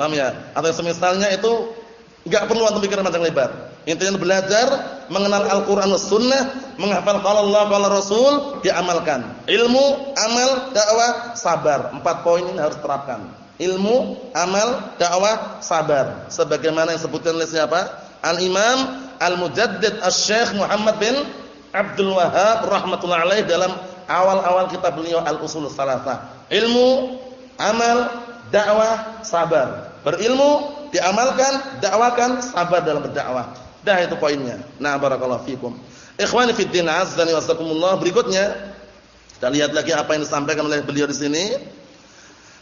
paham ya? Atau semisalnya itu enggak perlu antum pikir panjang lebar. Intinya belajar mengenal Al-Qur'an dan Sunnah, menghafal qala Allah qala Rasul, diamalkan. Ilmu, amal, dakwah, sabar. Empat poin ini harus terapkan. Ilmu, amal, dakwah, sabar. Sebagaimana yang sebutkan oleh siapa? Al-Imam Al-Mujaddid Asy-Syaikh Muhammad bin Abdul Wahhab rahimatullah alaih dalam awal-awal kitab beliau Al-Usul Salasah. Ilmu, amal, dakwah, sabar. Berilmu, diamalkan, dakwakan, sabar dalam berdakwah. Dah itu poinnya. Nah, barakallahu fikum. Ikhwani fid din azza wa. Berikutnya kita lihat lagi apa yang disampaikan oleh beliau di sini.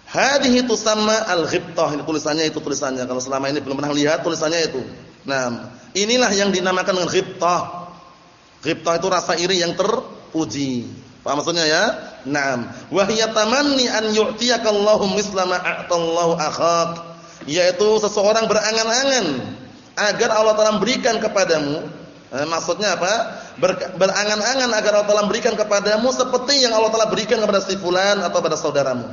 Hadhihi tusamma al-ghibtah. Ini tulisannya itu tulisannya. Kalau selama ini belum pernah lihat tulisannya itu. Nah, inilah yang dinamakan dengan ghibtah. Ghibtah itu rasa iri yang terpuji. Paham maksudnya ya? Naam. Wa hiya tamanni an yu'tiyakallahu misla ma a'tallahu akhak. Yaitu seseorang berangan-angan agar Allah Taala berikan kepadamu eh, maksudnya apa? Ber, berangan-angan agar Allah Taala berikan kepadamu seperti yang Allah Taala berikan kepada si fulan atau pada saudaramu.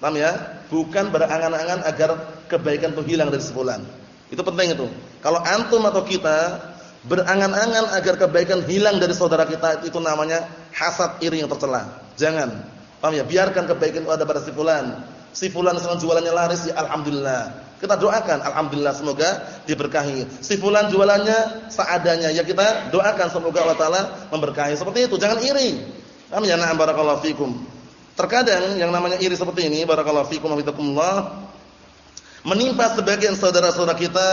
Paham ya? Bukan berangan-angan agar kebaikan itu hilang dari si fulan. Itu penting itu. Kalau antum atau kita berangan-angan agar kebaikan hilang dari saudara kita itu namanya hasad iri yang tercela. Jangan. Paham ya? Biarkan kebaikan itu ada pada si fulan. Si fulan sedang jualannya laris ya alhamdulillah. Kita doakan alhamdulillah semoga diberkahi. Si fulan jualannya seadanya ya kita doakan semoga Allah taala memberkahi. Seperti itu, jangan iri. Paham ya? Na'am barakallahu fikum. Terkadang yang namanya iri seperti ini barakallahu fikum wa menimpa sebagian saudara-saudara kita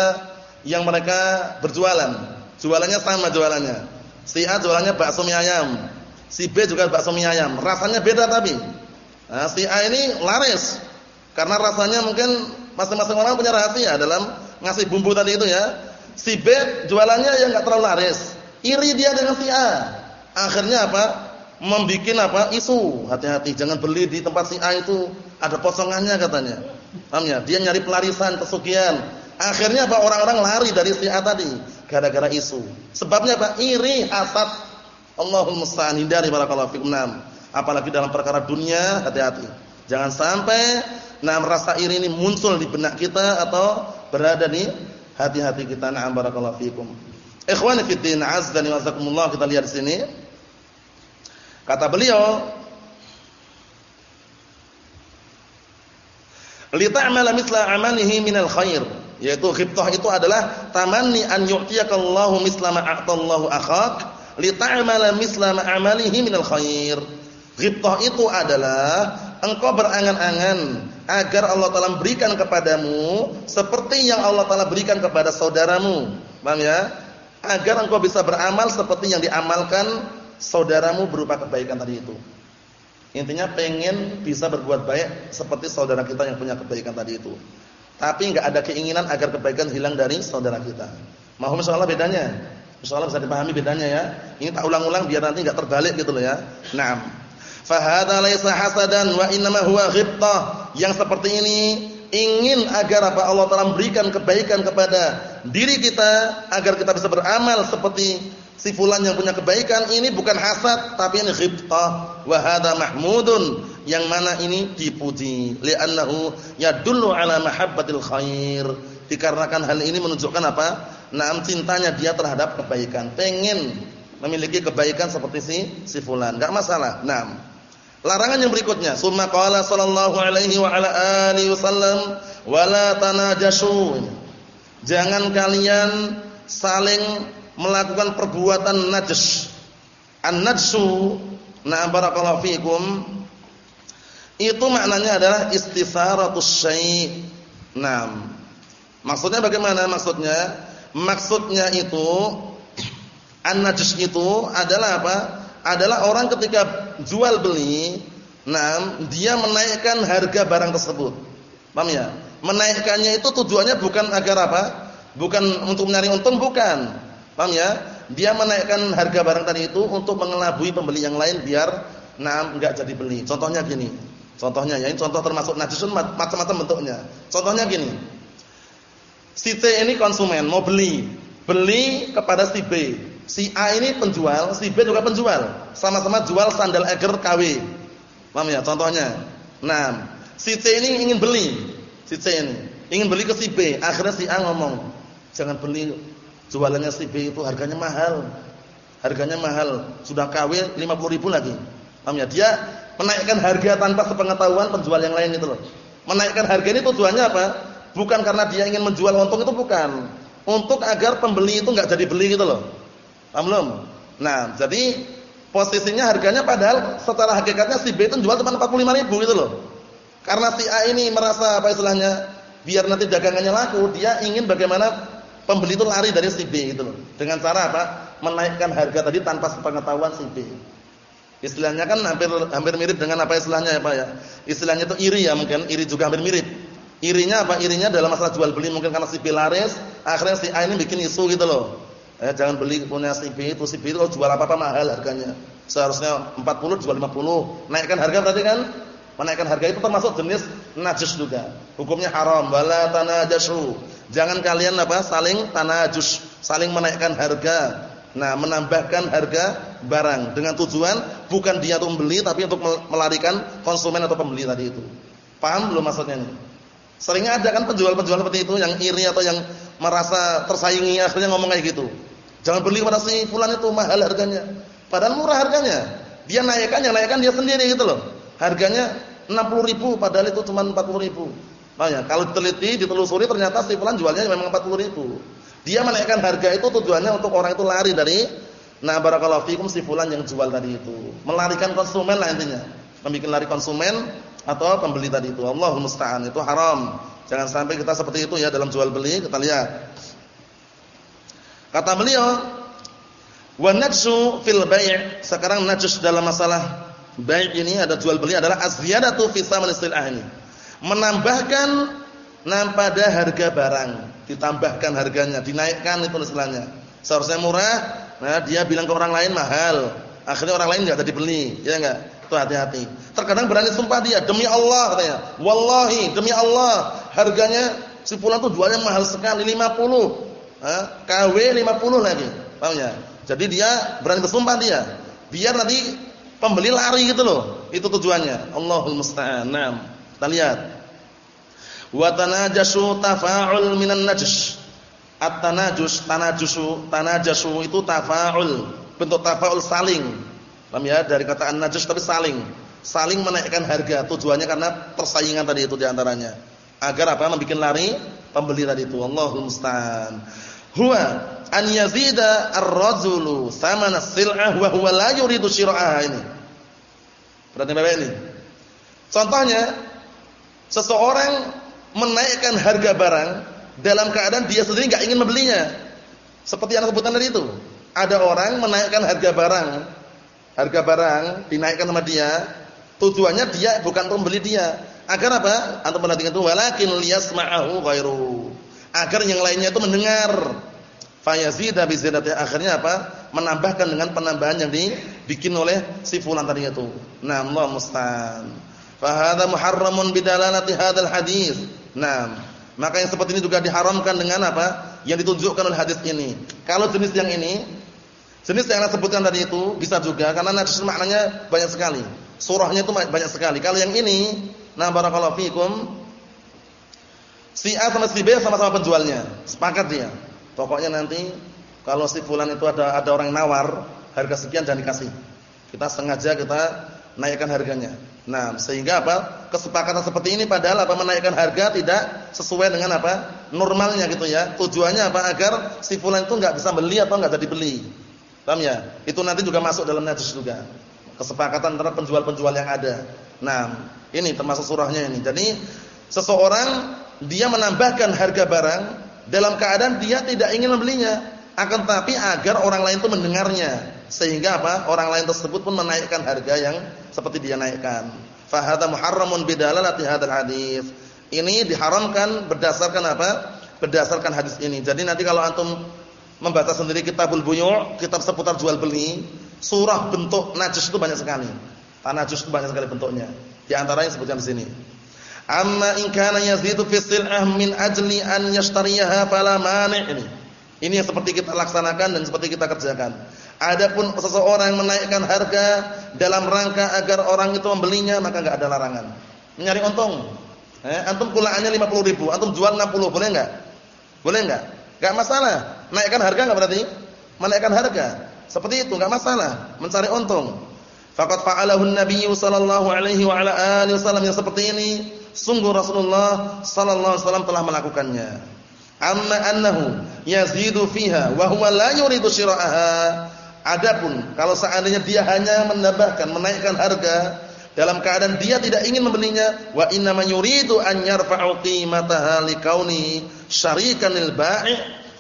yang mereka berjualan. Jualannya sama jualannya. Si A jualannya bakso mie ayam, si B juga bakso mie ayam. Rasanya beda tapi. Nah, si A ini laris. Karena rasanya mungkin masing-masing orang punya rahasia dalam ngasih bumbu tadi itu ya. Si B jualannya yang enggak terlalu laris. Iri dia dengan si A. Akhirnya apa? Membikin apa? Isu. Hati-hati jangan beli di tempat si A itu ada posongannya katanya. Paham ya? Dia nyari pelarisan pesugihan. Akhirnya apa? Orang-orang lari dari si tadi gara-gara isu. Sebabnya apa? Iri, hasad. Allahumma musta'an hindari barakallahu fikum. Apalagi dalam perkara dunia, hati-hati. Jangan sampai nah rasa iri ini muncul di benak kita atau berada di hati-hati kita. Na'am barakallahu fikum. Ikhwani fi din, azza wa jazakumullah. Kita lihat di sini. Kata beliau, li ta'mala misla amalihi minal khair yaitu ghibtah itu adalah tamanni an yu'tiyakallahu misla ma a'tallahu akhak li ta'mala misla ma amalihi minal khair ghibtah itu adalah engkau berangan-angan agar Allah Taala berikan kepadamu seperti yang Allah Taala berikan kepada saudaramu. Paham ya? Agar engkau bisa beramal seperti yang diamalkan saudaramu berupa kebaikan tadi itu. Intinya pengen bisa berbuat baik seperti saudara kita yang punya kebaikan tadi itu. Tapi enggak ada keinginan agar kebaikan hilang dari saudara kita. Mau insyaallah bedanya. Insyaallah bisa dipahami bedanya ya. Ini tak ulang-ulang biar nanti enggak terbalik gitu loh ya. Naam. Fahada laisa hasadan wa innama huwa ghibtah. Yang seperti ini ingin agar apa Allah Taala memberikan kebaikan kepada diri kita agar kita bisa beramal seperti si fulan yang punya kebaikan ini bukan hasad tapi ini ghibtah wa hada mahmudun yang mana ini dipuji. Li'annahu yadullu ala mahabbatil khair. Dikarenakan hal ini menunjukkan apa? Naam cintanya dia terhadap kebaikan. Pengen memiliki kebaikan seperti si si fulan. Enggak masalah. Naam. Larangan yang berikutnya, summa qala sallallahu alaihi wa ala alihi wasallam wala tanajashu. Jangan kalian saling melakukan perbuatan najis. An-najsu, na barakallahu fikum. Itu maknanya adalah istifaratus syai'. Naam. Maksudnya bagaimana maksudnya? Maksudnya itu an-najis itu adalah apa? adalah orang ketika jual beli, nah dia menaikkan harga barang tersebut. Paham ya? Menaikkannya itu tujuannya bukan agar apa? Bukan untuk mencari untung, bukan. Paham ya? Dia menaikkan harga barang tadi itu untuk mengelabui pembeli yang lain biar nah enggak jadi beli. Contohnya gini. Contohnya ya, ini contoh termasuk najisun macam-macam bentuknya. Contohnya gini. Si C ini konsumen mau beli, beli kepada si B. Si A ini penjual, si B juga penjual. Sama-sama jual sandal eger KW. Paham ya contohnya? Nah, si C ini ingin beli. Si C ini ingin beli ke si B. Akhirnya si A ngomong, "Jangan beli jualannya si B itu harganya mahal." Harganya mahal, sudah KW 50 ribu lagi. Ya? Dia menaikkan harga tanpa sepengetahuan penjual yang lain itu loh. Menaikkan harga ini tujuannya apa? Bukan karena dia ingin menjual untung itu bukan. Untuk agar pembeli itu enggak jadi beli gitu loh. Paham Nah, jadi posisinya harganya padahal secara hakikatnya si B itu jual cuma 45 ribu gitu loh. Karena si A ini merasa apa istilahnya biar nanti dagangannya laku, dia ingin bagaimana pembeli itu lari dari si B gitu loh. Dengan cara apa? Menaikkan harga tadi tanpa sepengetahuan si B. Istilahnya kan hampir hampir mirip dengan apa istilahnya ya Pak ya. Istilahnya itu iri ya mungkin, iri juga hampir mirip. Irinya apa? Irinya dalam masalah jual beli mungkin karena si B laris, akhirnya si A ini bikin isu gitu loh. Eh, jangan beli punya si B itu si B itu jual apa-apa mahal harganya. Seharusnya 40 jual 50. Naikkan harga berarti kan? Menaikkan harga itu termasuk jenis najis juga. Hukumnya haram. Wala tanajasu. Jangan kalian apa? Saling tanajus, saling menaikkan harga. Nah, menambahkan harga barang dengan tujuan bukan dia untuk membeli tapi untuk melarikan konsumen atau pembeli tadi itu. Paham belum maksudnya ini? Seringnya ada kan penjual-penjual seperti itu yang iri atau yang merasa tersaingi akhirnya ngomong kayak gitu. Jangan beli kepada si fulan itu mahal harganya. Padahal murah harganya. Dia naikkan yang naikkan dia sendiri gitu loh. Harganya 60 ribu padahal itu cuma 40 ribu. Makanya kalau diteliti, ditelusuri ternyata si fulan jualnya memang 40 ribu. Dia menaikkan harga itu tujuannya untuk orang itu lari dari nah barakallahu fikum si fulan yang jual tadi itu. Melarikan konsumen lah intinya. Membikin lari konsumen atau pembeli tadi itu. Allahul musta'an itu haram. Jangan sampai kita seperti itu ya dalam jual beli, kita lihat. Kata beliau, "Wa najsu fil bai'." Sekarang najus dalam masalah bai' ini ada jual beli adalah az-ziyadatu fi tsaman ini. Menambahkan nam pada harga barang, ditambahkan harganya, dinaikkan itu istilahnya. Seharusnya murah, nah dia bilang ke orang lain mahal. Akhirnya orang lain enggak jadi beli, ya enggak? Itu hati-hati. Terkadang berani sumpah dia, demi Allah katanya. Wallahi, demi Allah, harganya si fulan tuh jualnya mahal sekali 50. KW 50 lagi. Paham ya? Jadi dia berani bersumpah dia. Biar nanti pembeli lari gitu loh. Itu tujuannya. Allahul musta'an. Naam. Kita lihat. Wa tanajasu tafa'ul minan najis. At-tanajus, tanajusu, tanajasu itu tafa'ul. Bentuk tafa'ul saling. Paham ya? Dari kata an-najis tapi saling. Saling menaikkan harga. Tujuannya karena persaingan tadi itu di antaranya. Agar apa? Membuat lari pembeli tadi itu. Allahul musta'an huwa an yazida ar-rajulu thamana sil'ah wa huwa la yuridu syira'ah ini. Berarti Bapak ini. Contohnya Seseorang menaikkan harga barang dalam keadaan dia sendiri nggak ingin membelinya. Seperti yang sebutkan tadi itu. Ada orang menaikkan harga barang. Harga barang dinaikkan sama dia. Tujuannya dia bukan untuk membeli dia. Agar apa? Antum perhatikan itu walakin liyasma'ahu ghairu. Agar yang lainnya itu mendengar. Fayazida bi akhirnya apa? Menambahkan dengan penambahan yang dibikin oleh si fulan tadi itu. Nah, Allah musta'an. Fahada muharramun bidalalati hadzal hadis. Nah, maka yang seperti ini juga diharamkan dengan apa? Yang ditunjukkan oleh hadis ini. Kalau jenis yang ini, jenis yang saya sebutkan tadi itu bisa juga karena najis maknanya banyak sekali. Surahnya itu banyak sekali. Kalau yang ini, nah barakallahu fikum, si A sama si B sama-sama penjualnya. Sepakat dia. Pokoknya nanti kalau si fulan itu ada ada orang nawar, harga sekian dan dikasih. Kita sengaja kita naikkan harganya. Nah, sehingga apa? Kesepakatan seperti ini padahal apa menaikkan harga tidak sesuai dengan apa? normalnya gitu ya. Tujuannya apa? Agar si fulan itu enggak bisa beli atau enggak jadi beli. Paham ya? Itu nanti juga masuk dalam najis juga. Kesepakatan antara penjual-penjual yang ada. Nah, ini termasuk surahnya ini. Jadi seseorang dia menambahkan harga barang dalam keadaan dia tidak ingin membelinya, akan tapi agar orang lain itu mendengarnya sehingga apa? Orang lain tersebut pun menaikkan harga yang seperti dia naikkan. Fa hadza muharramun bidalalati hadzal hadis. Ini diharamkan berdasarkan apa? Berdasarkan hadis ini. Jadi nanti kalau antum membaca sendiri kitabul buyu', kitab seputar jual beli, surah bentuk najis itu banyak sekali. Tanah najis itu banyak sekali bentuknya. Di antaranya sebutkan di sini. Amma in kana yazidu fi sil'ah min ajli an yashtariyaha fala mani' ini. Ini yang seperti kita laksanakan dan seperti kita kerjakan. Adapun seseorang menaikkan harga dalam rangka agar orang itu membelinya maka enggak ada larangan. Mencari untung. Eh, antum kulaannya 50 ribu, antum jual 60, boleh enggak? Boleh enggak? Enggak masalah. Naikkan harga enggak berarti? Menaikkan harga. Seperti itu enggak masalah, mencari untung. Faqad fa'alahu an-nabiy sallallahu alaihi wa ala alihi wasallam yang seperti ini, sungguh Rasulullah sallallahu alaihi wasallam telah melakukannya. Amma annahu yazidu fiha wa huwa la yuridu shira'aha Adapun kalau seandainya dia hanya menambahkan, menaikkan harga dalam keadaan dia tidak ingin membelinya, wa inna man yuridu an yarfa'u qimataha likauni syarikan lil bai'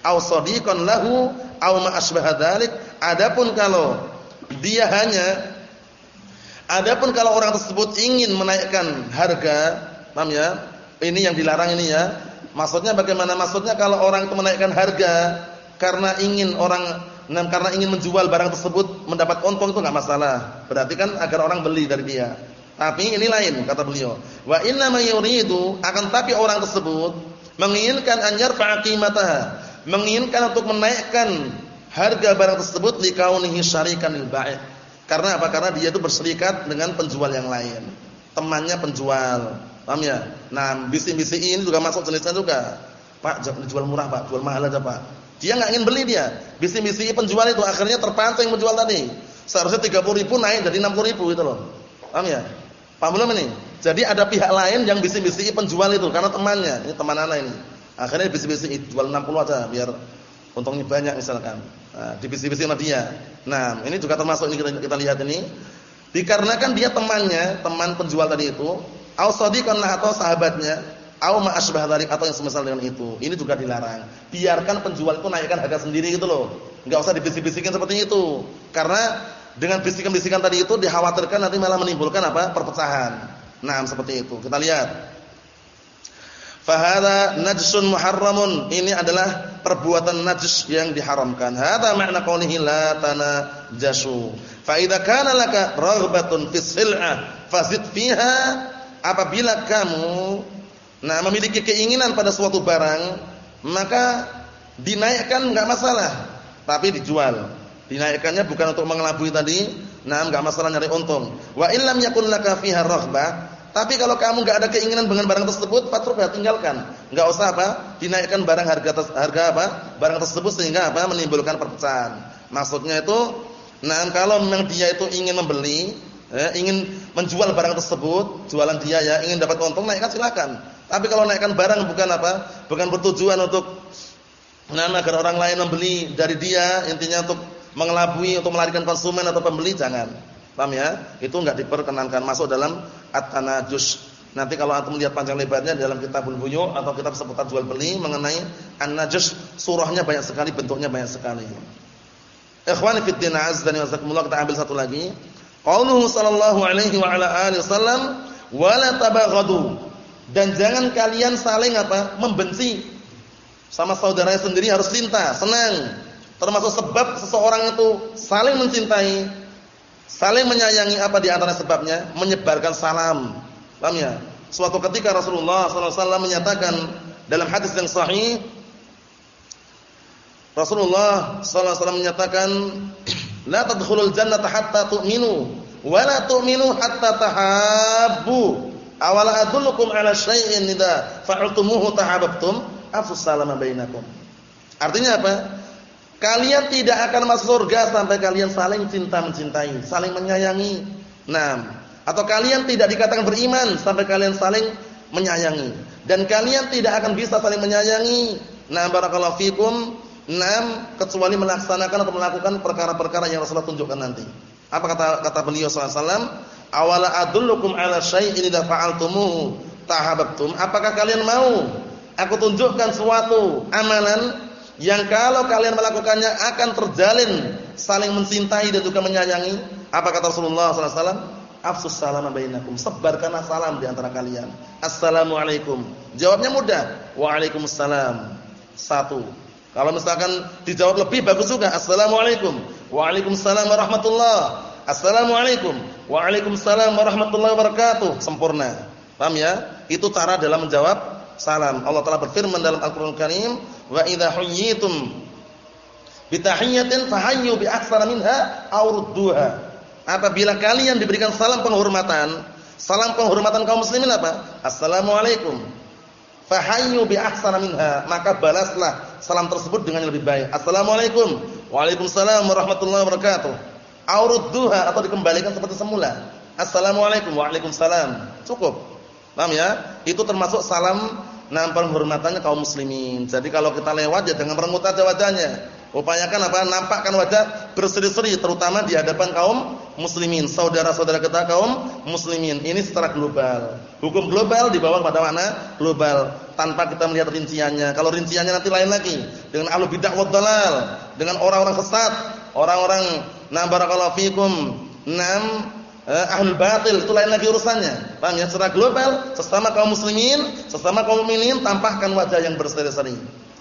aw sadiqan lahu aw ma asbaha dzalik. Adapun kalau dia hanya adapun kalau orang tersebut ingin menaikkan harga, paham ya? Ini yang dilarang ini ya. Maksudnya bagaimana? Maksudnya kalau orang itu menaikkan harga karena ingin orang Nah, karena ingin menjual barang tersebut mendapat untung itu enggak masalah. Berarti kan agar orang beli dari dia. Tapi ini lain kata beliau. Wa inna ma yuridu akan tapi orang tersebut menginginkan anyar fa'qimataha, menginginkan untuk menaikkan harga barang tersebut likaunihi syarikan lil. Karena apa? Karena dia itu berserikat dengan penjual yang lain. Temannya penjual. Paham ya? Nah, bisik-bisik ini juga masuk jenisnya juga. Pak, dijual murah, Pak. Jual mahal aja, Pak. Dia nggak ingin beli dia. Bisi-bisi penjual itu akhirnya terpancing menjual tadi. Seharusnya 30 ribu naik jadi 60 ribu itu loh. Paham ya? Paham belum ini? Jadi ada pihak lain yang bisi-bisi penjual itu karena temannya. Ini teman anak ini. Akhirnya bisi-bisi jual 60 aja biar untungnya banyak misalkan. Nah, dibisi-bisi sama dia. Nah, ini juga termasuk ini kita, kita lihat ini. Dikarenakan dia temannya, teman penjual tadi itu, au atau sahabatnya, Au ma asbah atau yang semisal dengan itu. Ini juga dilarang. Biarkan penjual itu naikkan harga sendiri gitu loh. Enggak usah dibisik-bisikin seperti itu. Karena dengan bisikan-bisikan tadi itu dikhawatirkan nanti malah menimbulkan apa? perpecahan. Nah, seperti itu. Kita lihat. Fahada najsun muharramun. Ini adalah perbuatan najis yang diharamkan. Hada makna qoulihi la tanajasu. Fa idza kana laka raghbatun fi sil'ah fazid fiha apabila kamu Nah, memiliki keinginan pada suatu barang, maka dinaikkan enggak masalah, tapi dijual. Dinaikkannya bukan untuk mengelabui tadi, nah enggak masalah nyari untung. Wa illam yakun laka fiha raghbah, tapi kalau kamu enggak ada keinginan dengan barang tersebut, patruh tinggalkan. Enggak usah apa? Dinaikkan barang harga harga apa? Barang tersebut sehingga apa? menimbulkan perpecahan. Maksudnya itu, nah kalau memang dia itu ingin membeli, eh, ingin menjual barang tersebut, jualan dia ya, ingin dapat untung, naikkan silakan. Tapi kalau naikkan barang bukan apa? Bukan bertujuan untuk nah, agar orang lain membeli dari dia, intinya untuk mengelabui, untuk melarikan konsumen atau pembeli jangan. Paham ya? Itu enggak diperkenankan masuk dalam at-tanajus. Nanti kalau antum lihat panjang lebarnya dalam kitabul buyu atau kitab seputar jual beli mengenai an-najis, surahnya banyak sekali, bentuknya banyak sekali. Ikhwani fi din azdani wasakumullah kita ambil satu lagi. Qauluhu sallallahu alaihi wa ala alihi wasallam wala tabaghadu. Dan jangan kalian saling apa? membenci. Sama saudaranya sendiri harus cinta, senang. Termasuk sebab seseorang itu saling mencintai, saling menyayangi apa di antara sebabnya? Menyebarkan salam Paham ya? Suatu ketika Rasulullah SAW menyatakan dalam hadis yang sahih Rasulullah SAW menyatakan la tadkhulul jannata hatta tu'minu wa la tu'minu hatta tahabbu awala adullukum ala syai'in idza fa'altumuhu tahabbtum afsus salama bainakum artinya apa kalian tidak akan masuk surga sampai kalian saling cinta mencintai saling menyayangi nah atau kalian tidak dikatakan beriman sampai kalian saling menyayangi. Dan kalian tidak akan bisa saling menyayangi. Nah, barakallahu fikum. Nam kecuali melaksanakan atau melakukan perkara-perkara yang Rasulullah tunjukkan nanti. Apa kata kata beliau wasallam? Awala adullukum ala syai'in idza fa'altumuhu tahabbtum. Apakah kalian mau aku tunjukkan suatu amalan yang kalau kalian melakukannya akan terjalin saling mencintai dan juga menyayangi? Apa kata Rasulullah wasallam? afsus salama bainakum. Sebarkanlah salam di antara kalian. Assalamualaikum. Jawabnya mudah. Waalaikumsalam. Satu. Kalau misalkan dijawab lebih bagus juga. Assalamualaikum. Waalaikumsalam warahmatullah. Assalamualaikum. Waalaikumsalam warahmatullahi wabarakatuh. Sempurna. Paham ya? Itu cara dalam menjawab salam. Allah Taala berfirman dalam Al-Qur'an Karim, "Wa idza huyyitum bi tahiyyatin fahayyu bi aktsara minha aw rudduha." Apabila kalian diberikan salam penghormatan, salam penghormatan kaum muslimin apa? Assalamualaikum. Fahayyu bi ahsana minha, maka balaslah salam tersebut dengan yang lebih baik. Assalamualaikum. Waalaikumsalam warahmatullahi wabarakatuh. Aurudduha atau dikembalikan seperti semula. Assalamualaikum waalaikumsalam. Cukup. Paham ya? Itu termasuk salam nah penghormatannya kaum muslimin. Jadi kalau kita lewat ya jangan merengut aja wajahnya. Upayakan apa? Nampakkan wajah berseri-seri terutama di hadapan kaum muslimin, saudara-saudara kita kaum muslimin. Ini secara global. Hukum global dibawa pada mana? Global tanpa kita melihat rinciannya. Kalau rinciannya nanti lain lagi dengan ahlu bid'ah wad dalal, dengan orang-orang sesat, orang-orang na barakallahu fikum, nam eh, ahlul batil itu lain lagi urusannya. Paham ya? Secara global sesama kaum muslimin, sesama kaum mukminin tampakkan wajah yang berseri-seri.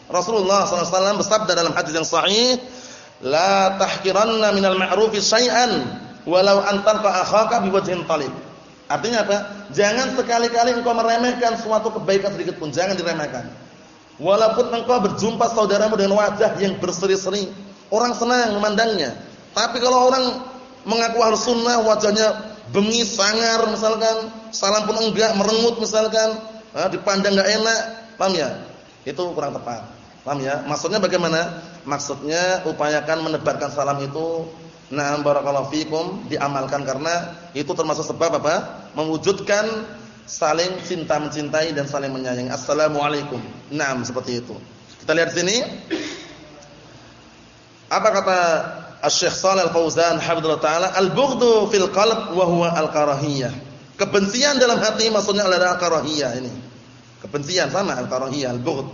Rasulullah SAW bersabda dalam hadis yang sahih, "La tahkiranna minal ma'rufi syai'an walau antalqa akhaka biwajhin talib." Artinya apa? Jangan sekali-kali engkau meremehkan suatu kebaikan sedikit pun, jangan diremehkan. Walaupun engkau berjumpa saudaramu dengan wajah yang berseri-seri, orang senang memandangnya. Tapi kalau orang mengaku ahli sunnah, wajahnya bengis, sangar misalkan, salam pun enggak, merengut misalkan, dipandang enggak enak, paham ya? Itu kurang tepat. Paham ya? Maksudnya bagaimana? Maksudnya upayakan menebarkan salam itu na'am barakallahu fikum diamalkan karena itu termasuk sebab apa? Mewujudkan saling cinta mencintai dan saling menyayangi. Assalamualaikum. Naam seperti itu. Kita lihat sini. Apa kata Asy-Syaikh Shalal Al-Fauzan hafizallahu taala, al-bughdhu fil qalb wa huwa al-karahiyah. Kebencian dalam hati maksudnya adalah karahiyah ini. Kebencian sama al-karahiyah, al-bughd.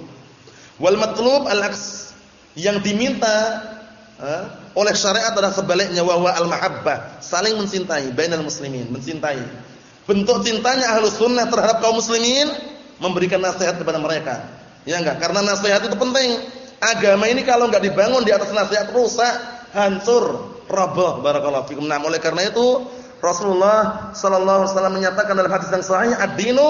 Wal matlub al-aks yang diminta eh, oleh syariat adalah sebaliknya wa al-mahabbah, saling mencintai bainal muslimin, mencintai. Bentuk cintanya ahlus sunnah terhadap kaum muslimin memberikan nasihat kepada mereka. Ya enggak? Karena nasihat itu penting. Agama ini kalau enggak dibangun di atas nasihat rusak, hancur, roboh barakallahu fikum. Nah, oleh karena itu Rasulullah sallallahu alaihi wasallam menyatakan dalam hadis yang sahih ad-dinu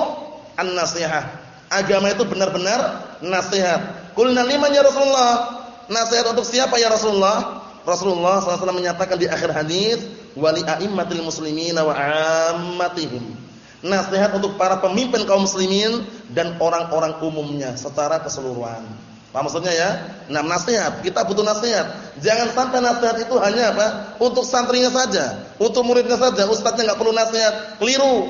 an-nasihah. Agama itu benar-benar nasihat. Qulna liman ya Rasulullah? Nasihat untuk siapa ya Rasulullah? Rasulullah SAW menyatakan di akhir hadis, wali a'immatil muslimin wa 'ammatihim. Nasihat untuk para pemimpin kaum muslimin dan orang-orang umumnya secara keseluruhan. Apa maksudnya ya? Nah, nasihat, kita butuh nasihat. Jangan sampai nasihat itu hanya apa? Untuk santrinya saja, untuk muridnya saja. Ustaznya enggak perlu nasihat, keliru.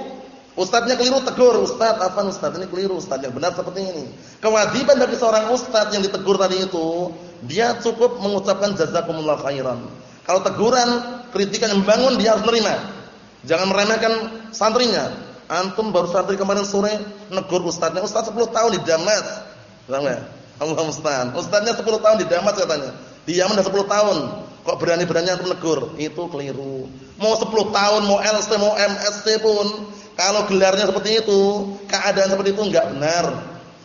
Ustadznya keliru tegur, Ustadz apa Ustadz ini keliru, Ustadz yang benar seperti ini. Kewajiban bagi seorang Ustadz yang ditegur tadi itu, dia cukup mengucapkan jazakumullah khairan. Kalau teguran, kritikan yang membangun dia harus menerima. Jangan meremehkan santrinya. Antum baru santri kemarin sore negur ustaznya, ustaz 10 tahun di Damas. Paham? Allah musta'an. Ustaznya 10 tahun di Damas katanya. Di Yaman udah 10 tahun. Kok berani-berani antum negur? Itu keliru. Mau 10 tahun, mau LC, mau MSc pun kalau gelarnya seperti itu, keadaan seperti itu enggak benar.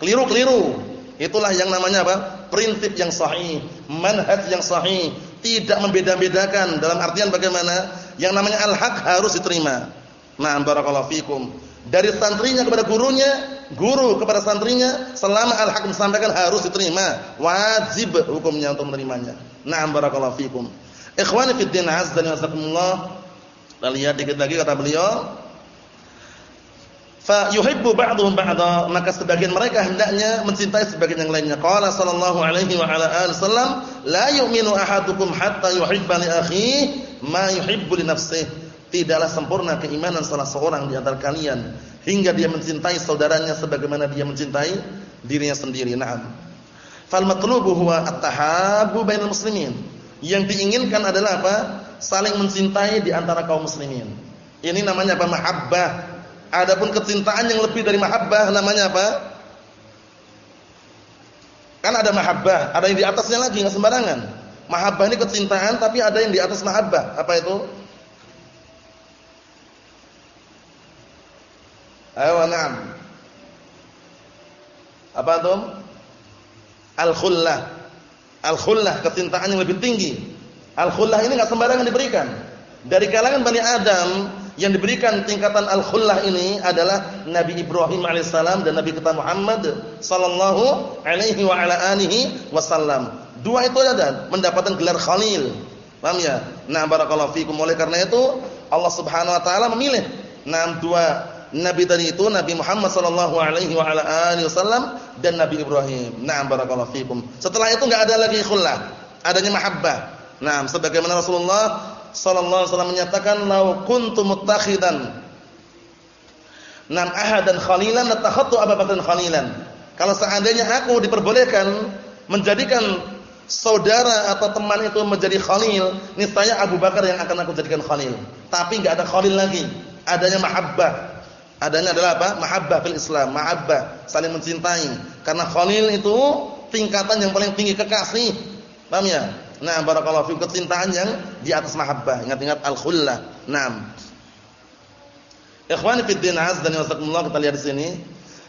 Keliru-keliru. Itulah yang namanya apa? Prinsip yang sahih, manhaj yang sahih, tidak membeda-bedakan dalam artian bagaimana? Yang namanya al-haq harus diterima. Nah, barakallahu fikum. Dari santrinya kepada gurunya, guru kepada santrinya, selama al-haq disampaikan harus diterima. Wajib hukumnya untuk menerimanya. Nah, barakallahu fikum. Ikhwani fid din azza wa jalla. Lihat dikit lagi kata beliau, fa yuhibbu ba'dhum ba'dha. Maka sebagian mereka hendaknya mencintai sebagian yang lainnya. Qala sallallahu alaihi wa ala alihi wasallam la yu'minu ahadukum hatta yuhibba li akhihi ma yuhibbu li nafsihi tidaklah sempurna keimanan salah seorang di antara kalian hingga dia mencintai saudaranya sebagaimana dia mencintai dirinya sendiri. Na'am. Fal matlubu huwa at-tahabbu bainal muslimin. Yang diinginkan adalah apa? Saling mencintai di antara kaum muslimin. Ini namanya apa? Mahabbah Adapun kecintaan yang lebih dari mahabbah namanya apa? Kan ada mahabbah, ada yang di atasnya lagi enggak sembarangan. Mahabbah ini kecintaan tapi ada yang di atas mahabbah. Apa itu? Ayo na'am. Apa itu? Al-khullah. Al-khullah kecintaan yang lebih tinggi. Al-khullah ini enggak sembarangan diberikan. Dari kalangan Bani Adam yang diberikan tingkatan al-khullah ini adalah Nabi Ibrahim alaihissalam dan Nabi kita Muhammad sallallahu alaihi wa ala alihi wasallam. Dua itu ada mendapatkan gelar khalil. Paham ya? Nah, barakallahu fikum. Oleh karena itu Allah Subhanahu wa taala memilih enam dua nabi tadi itu Nabi Muhammad sallallahu alaihi wa ala alihi wasallam dan Nabi Ibrahim. Nah, barakallahu fikum. Setelah itu enggak ada lagi khullah, adanya mahabbah. Nah, sebagaimana Rasulullah sallallahu alaihi wasallam menyatakan lau kuntu muttakhidan nam ahadan khalilan latakhadtu Abu khalilan. Kalau seandainya aku diperbolehkan menjadikan saudara atau teman itu menjadi khalil, niscaya Abu Bakar yang akan aku jadikan khalil. Tapi enggak ada khalil lagi, adanya mahabbah. Adanya adalah apa? Mahabbah fil Islam, mahabbah, saling mencintai. Karena khalil itu tingkatan yang paling tinggi kekasih. Paham ya? Nah, barakallahu fi kecintaan yang di atas mahabbah. Ingat-ingat al-khullah. Naam. Ikhwani fi din azza wa jalla kita lihat di sini.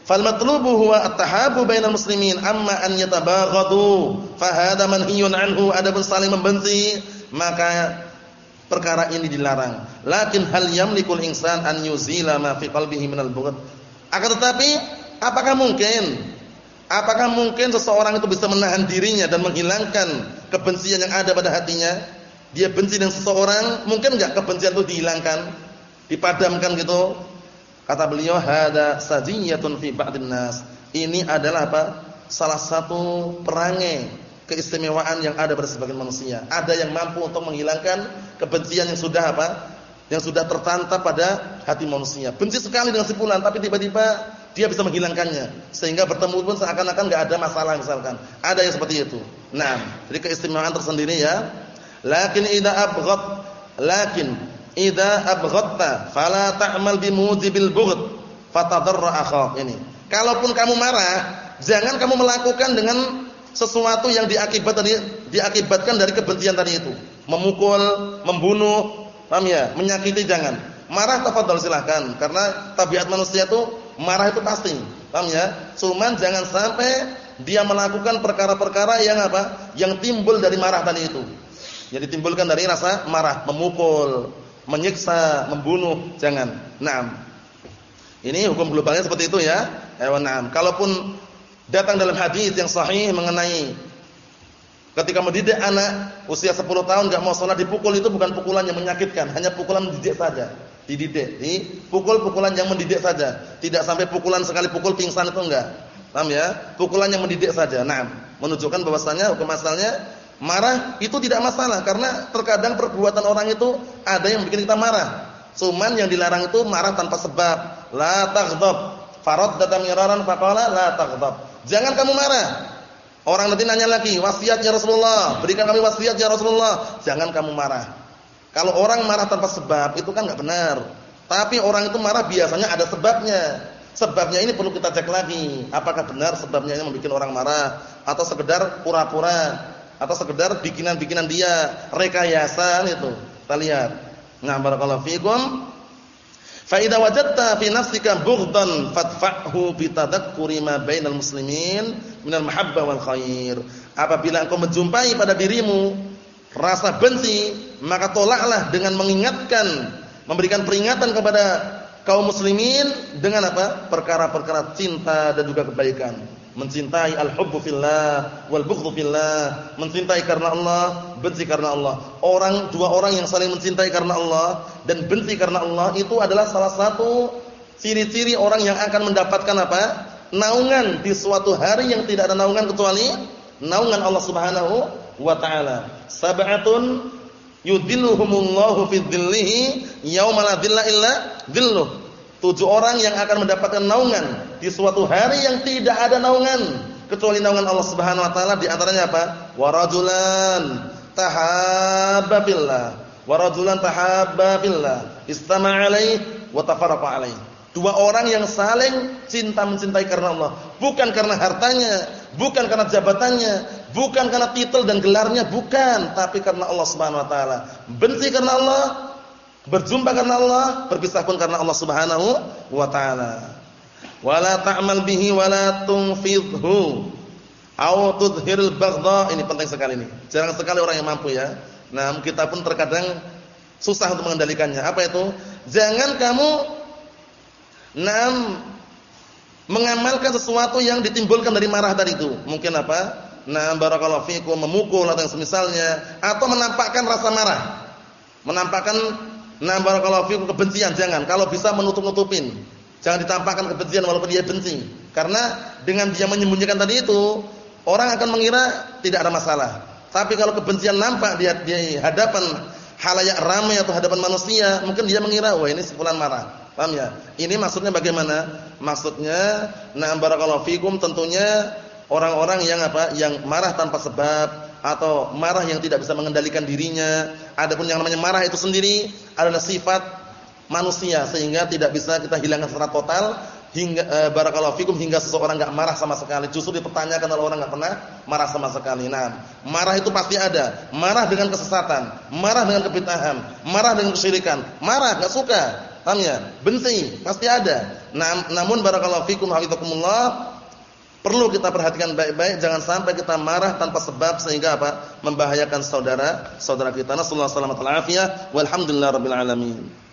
Fal matlubu huwa at-tahabu bainal muslimin amma an yatabaghadu fa hadha manhiyun anhu adapun saling membenci maka perkara ini dilarang. Lakin hal yamlikul insan an yuzila ma fi qalbihi minal bughd. Akan tetapi apakah mungkin Apakah mungkin seseorang itu bisa menahan dirinya dan menghilangkan kebencian yang ada pada hatinya? Dia benci dengan seseorang, mungkin enggak kebencian itu dihilangkan, dipadamkan gitu? Kata beliau, "Hada sajiyatun fi ba'din nas." Ini adalah apa? Salah satu perangai keistimewaan yang ada pada sebagian manusia. Ada yang mampu untuk menghilangkan kebencian yang sudah apa? Yang sudah tertantap pada hati manusia. Benci sekali dengan si tapi tiba-tiba dia bisa menghilangkannya sehingga bertemu pun seakan-akan enggak ada masalah misalkan. Ada yang seperti itu. Nah, jadi keistimewaan tersendiri ya. Lakin idza abghad lakin idza abghadta fala ta'mal bimujibil bughd fatadarra akhak ini. Kalaupun kamu marah, jangan kamu melakukan dengan sesuatu yang diakibat tadi diakibatkan dari kebencian tadi itu. Memukul, membunuh, paham ya? Menyakiti jangan. Marah tafadhol silahkan karena tabiat manusia itu Marah itu pasti. Paham ya? Cuman jangan sampai dia melakukan perkara-perkara yang apa? Yang timbul dari marah tadi itu. Jadi timbulkan dari rasa marah, memukul, menyiksa, membunuh, jangan. Naam. Ini hukum globalnya seperti itu ya. Hewan naam. Kalaupun datang dalam hadis yang sahih mengenai ketika mendidik anak usia 10 tahun enggak mau sholat dipukul itu bukan pukulan yang menyakitkan, hanya pukulan mendidik saja dididik, di pukul-pukulan yang mendidik saja. Tidak sampai pukulan sekali pukul pingsan itu enggak. Paham ya? Pukulan yang mendidik saja. Nah, menunjukkan bahwasannya hukum asalnya marah itu tidak masalah karena terkadang perbuatan orang itu ada yang bikin kita marah. Cuman yang dilarang itu marah tanpa sebab. La taghdab. Farad datang miraran faqala la taghdab. Jangan kamu marah. Orang nanti nanya lagi, wasiatnya Rasulullah, berikan kami wasiat ya Rasulullah. Jangan kamu marah. Kalau orang marah tanpa sebab itu kan enggak benar. Tapi orang itu marah biasanya ada sebabnya. Sebabnya ini perlu kita cek lagi. Apakah benar sebabnya ini membuat orang marah atau sekedar pura-pura atau sekedar bikinan-bikinan dia, rekayasa itu. Kita lihat. Nah, barakallahu fikum. Fa idza wajadta fi nafsika bughdan fadfa'hu bi tadhakkuri ma bainal muslimin minal mahabbah wal khair. Apabila engkau menjumpai pada dirimu rasa benci, maka tolaklah dengan mengingatkan memberikan peringatan kepada kaum muslimin dengan apa? perkara-perkara cinta dan juga kebaikan. Mencintai al-hubbu fillah wal bughdhu fillah, mencintai karena Allah, benci karena Allah. Orang dua orang yang saling mencintai karena Allah dan benci karena Allah itu adalah salah satu ciri-ciri orang yang akan mendapatkan apa? naungan di suatu hari yang tidak ada naungan kecuali naungan Allah Subhanahu wa taala. Sab'atun yudhilluhumullahu fi dhillihi yauma la dhilla illa dhilluh. Tujuh orang yang akan mendapatkan naungan di suatu hari yang tidak ada naungan kecuali naungan Allah Subhanahu wa taala di antaranya apa? Wa rajulan tahabba billah. Wa rajulan tahabba billah. Alaihi wa tafarraqa alaihi. Dua orang yang saling cinta mencintai karena Allah, bukan karena hartanya, bukan karena jabatannya, bukan karena titel dan gelarnya, bukan, tapi karena Allah Subhanahu wa taala. Benci karena Allah, berjumpa karena Allah, berpisah pun karena Allah Subhanahu wa taala. Wala ta'mal bihi wala tunfidhu aw tudhiril baghdha. Ini penting sekali ini. Jarang sekali orang yang mampu ya. Nah, kita pun terkadang susah untuk mengendalikannya. Apa itu? Jangan kamu nam mengamalkan sesuatu yang ditimbulkan dari marah tadi itu. Mungkin apa? Nah barakallahu fikum memukul atau yang semisalnya atau menampakkan rasa marah. Menampakkan nah barakallahu fikum kebencian jangan. Kalau bisa menutup-nutupin. Jangan ditampakkan kebencian walaupun dia benci. Karena dengan dia menyembunyikan tadi itu, orang akan mengira tidak ada masalah. Tapi kalau kebencian nampak dia di hadapan halayak ramai atau hadapan manusia, mungkin dia mengira wah ini sepulan marah. Paham ya? Ini maksudnya bagaimana? Maksudnya nah barakallahu fikum tentunya orang-orang yang apa? Yang marah tanpa sebab atau marah yang tidak bisa mengendalikan dirinya. Adapun yang namanya marah itu sendiri adalah sifat manusia sehingga tidak bisa kita hilangkan secara total hingga e, barakallahu fikum hingga seseorang enggak marah sama sekali. Justru dipertanyakan oleh orang enggak pernah marah sama sekali. Nah, marah itu pasti ada. Marah dengan kesesatan, marah dengan kebid'ahan, marah dengan kesyirikan, marah enggak suka. Paham ya? Benci pasti ada. Nah, namun barakallahu fikum hafizakumullah Perlu kita perhatikan baik-baik jangan sampai kita marah tanpa sebab sehingga apa? membahayakan saudara saudara kita. Nasallahu alaihi wasallam walhamdulillahirabbil alamin.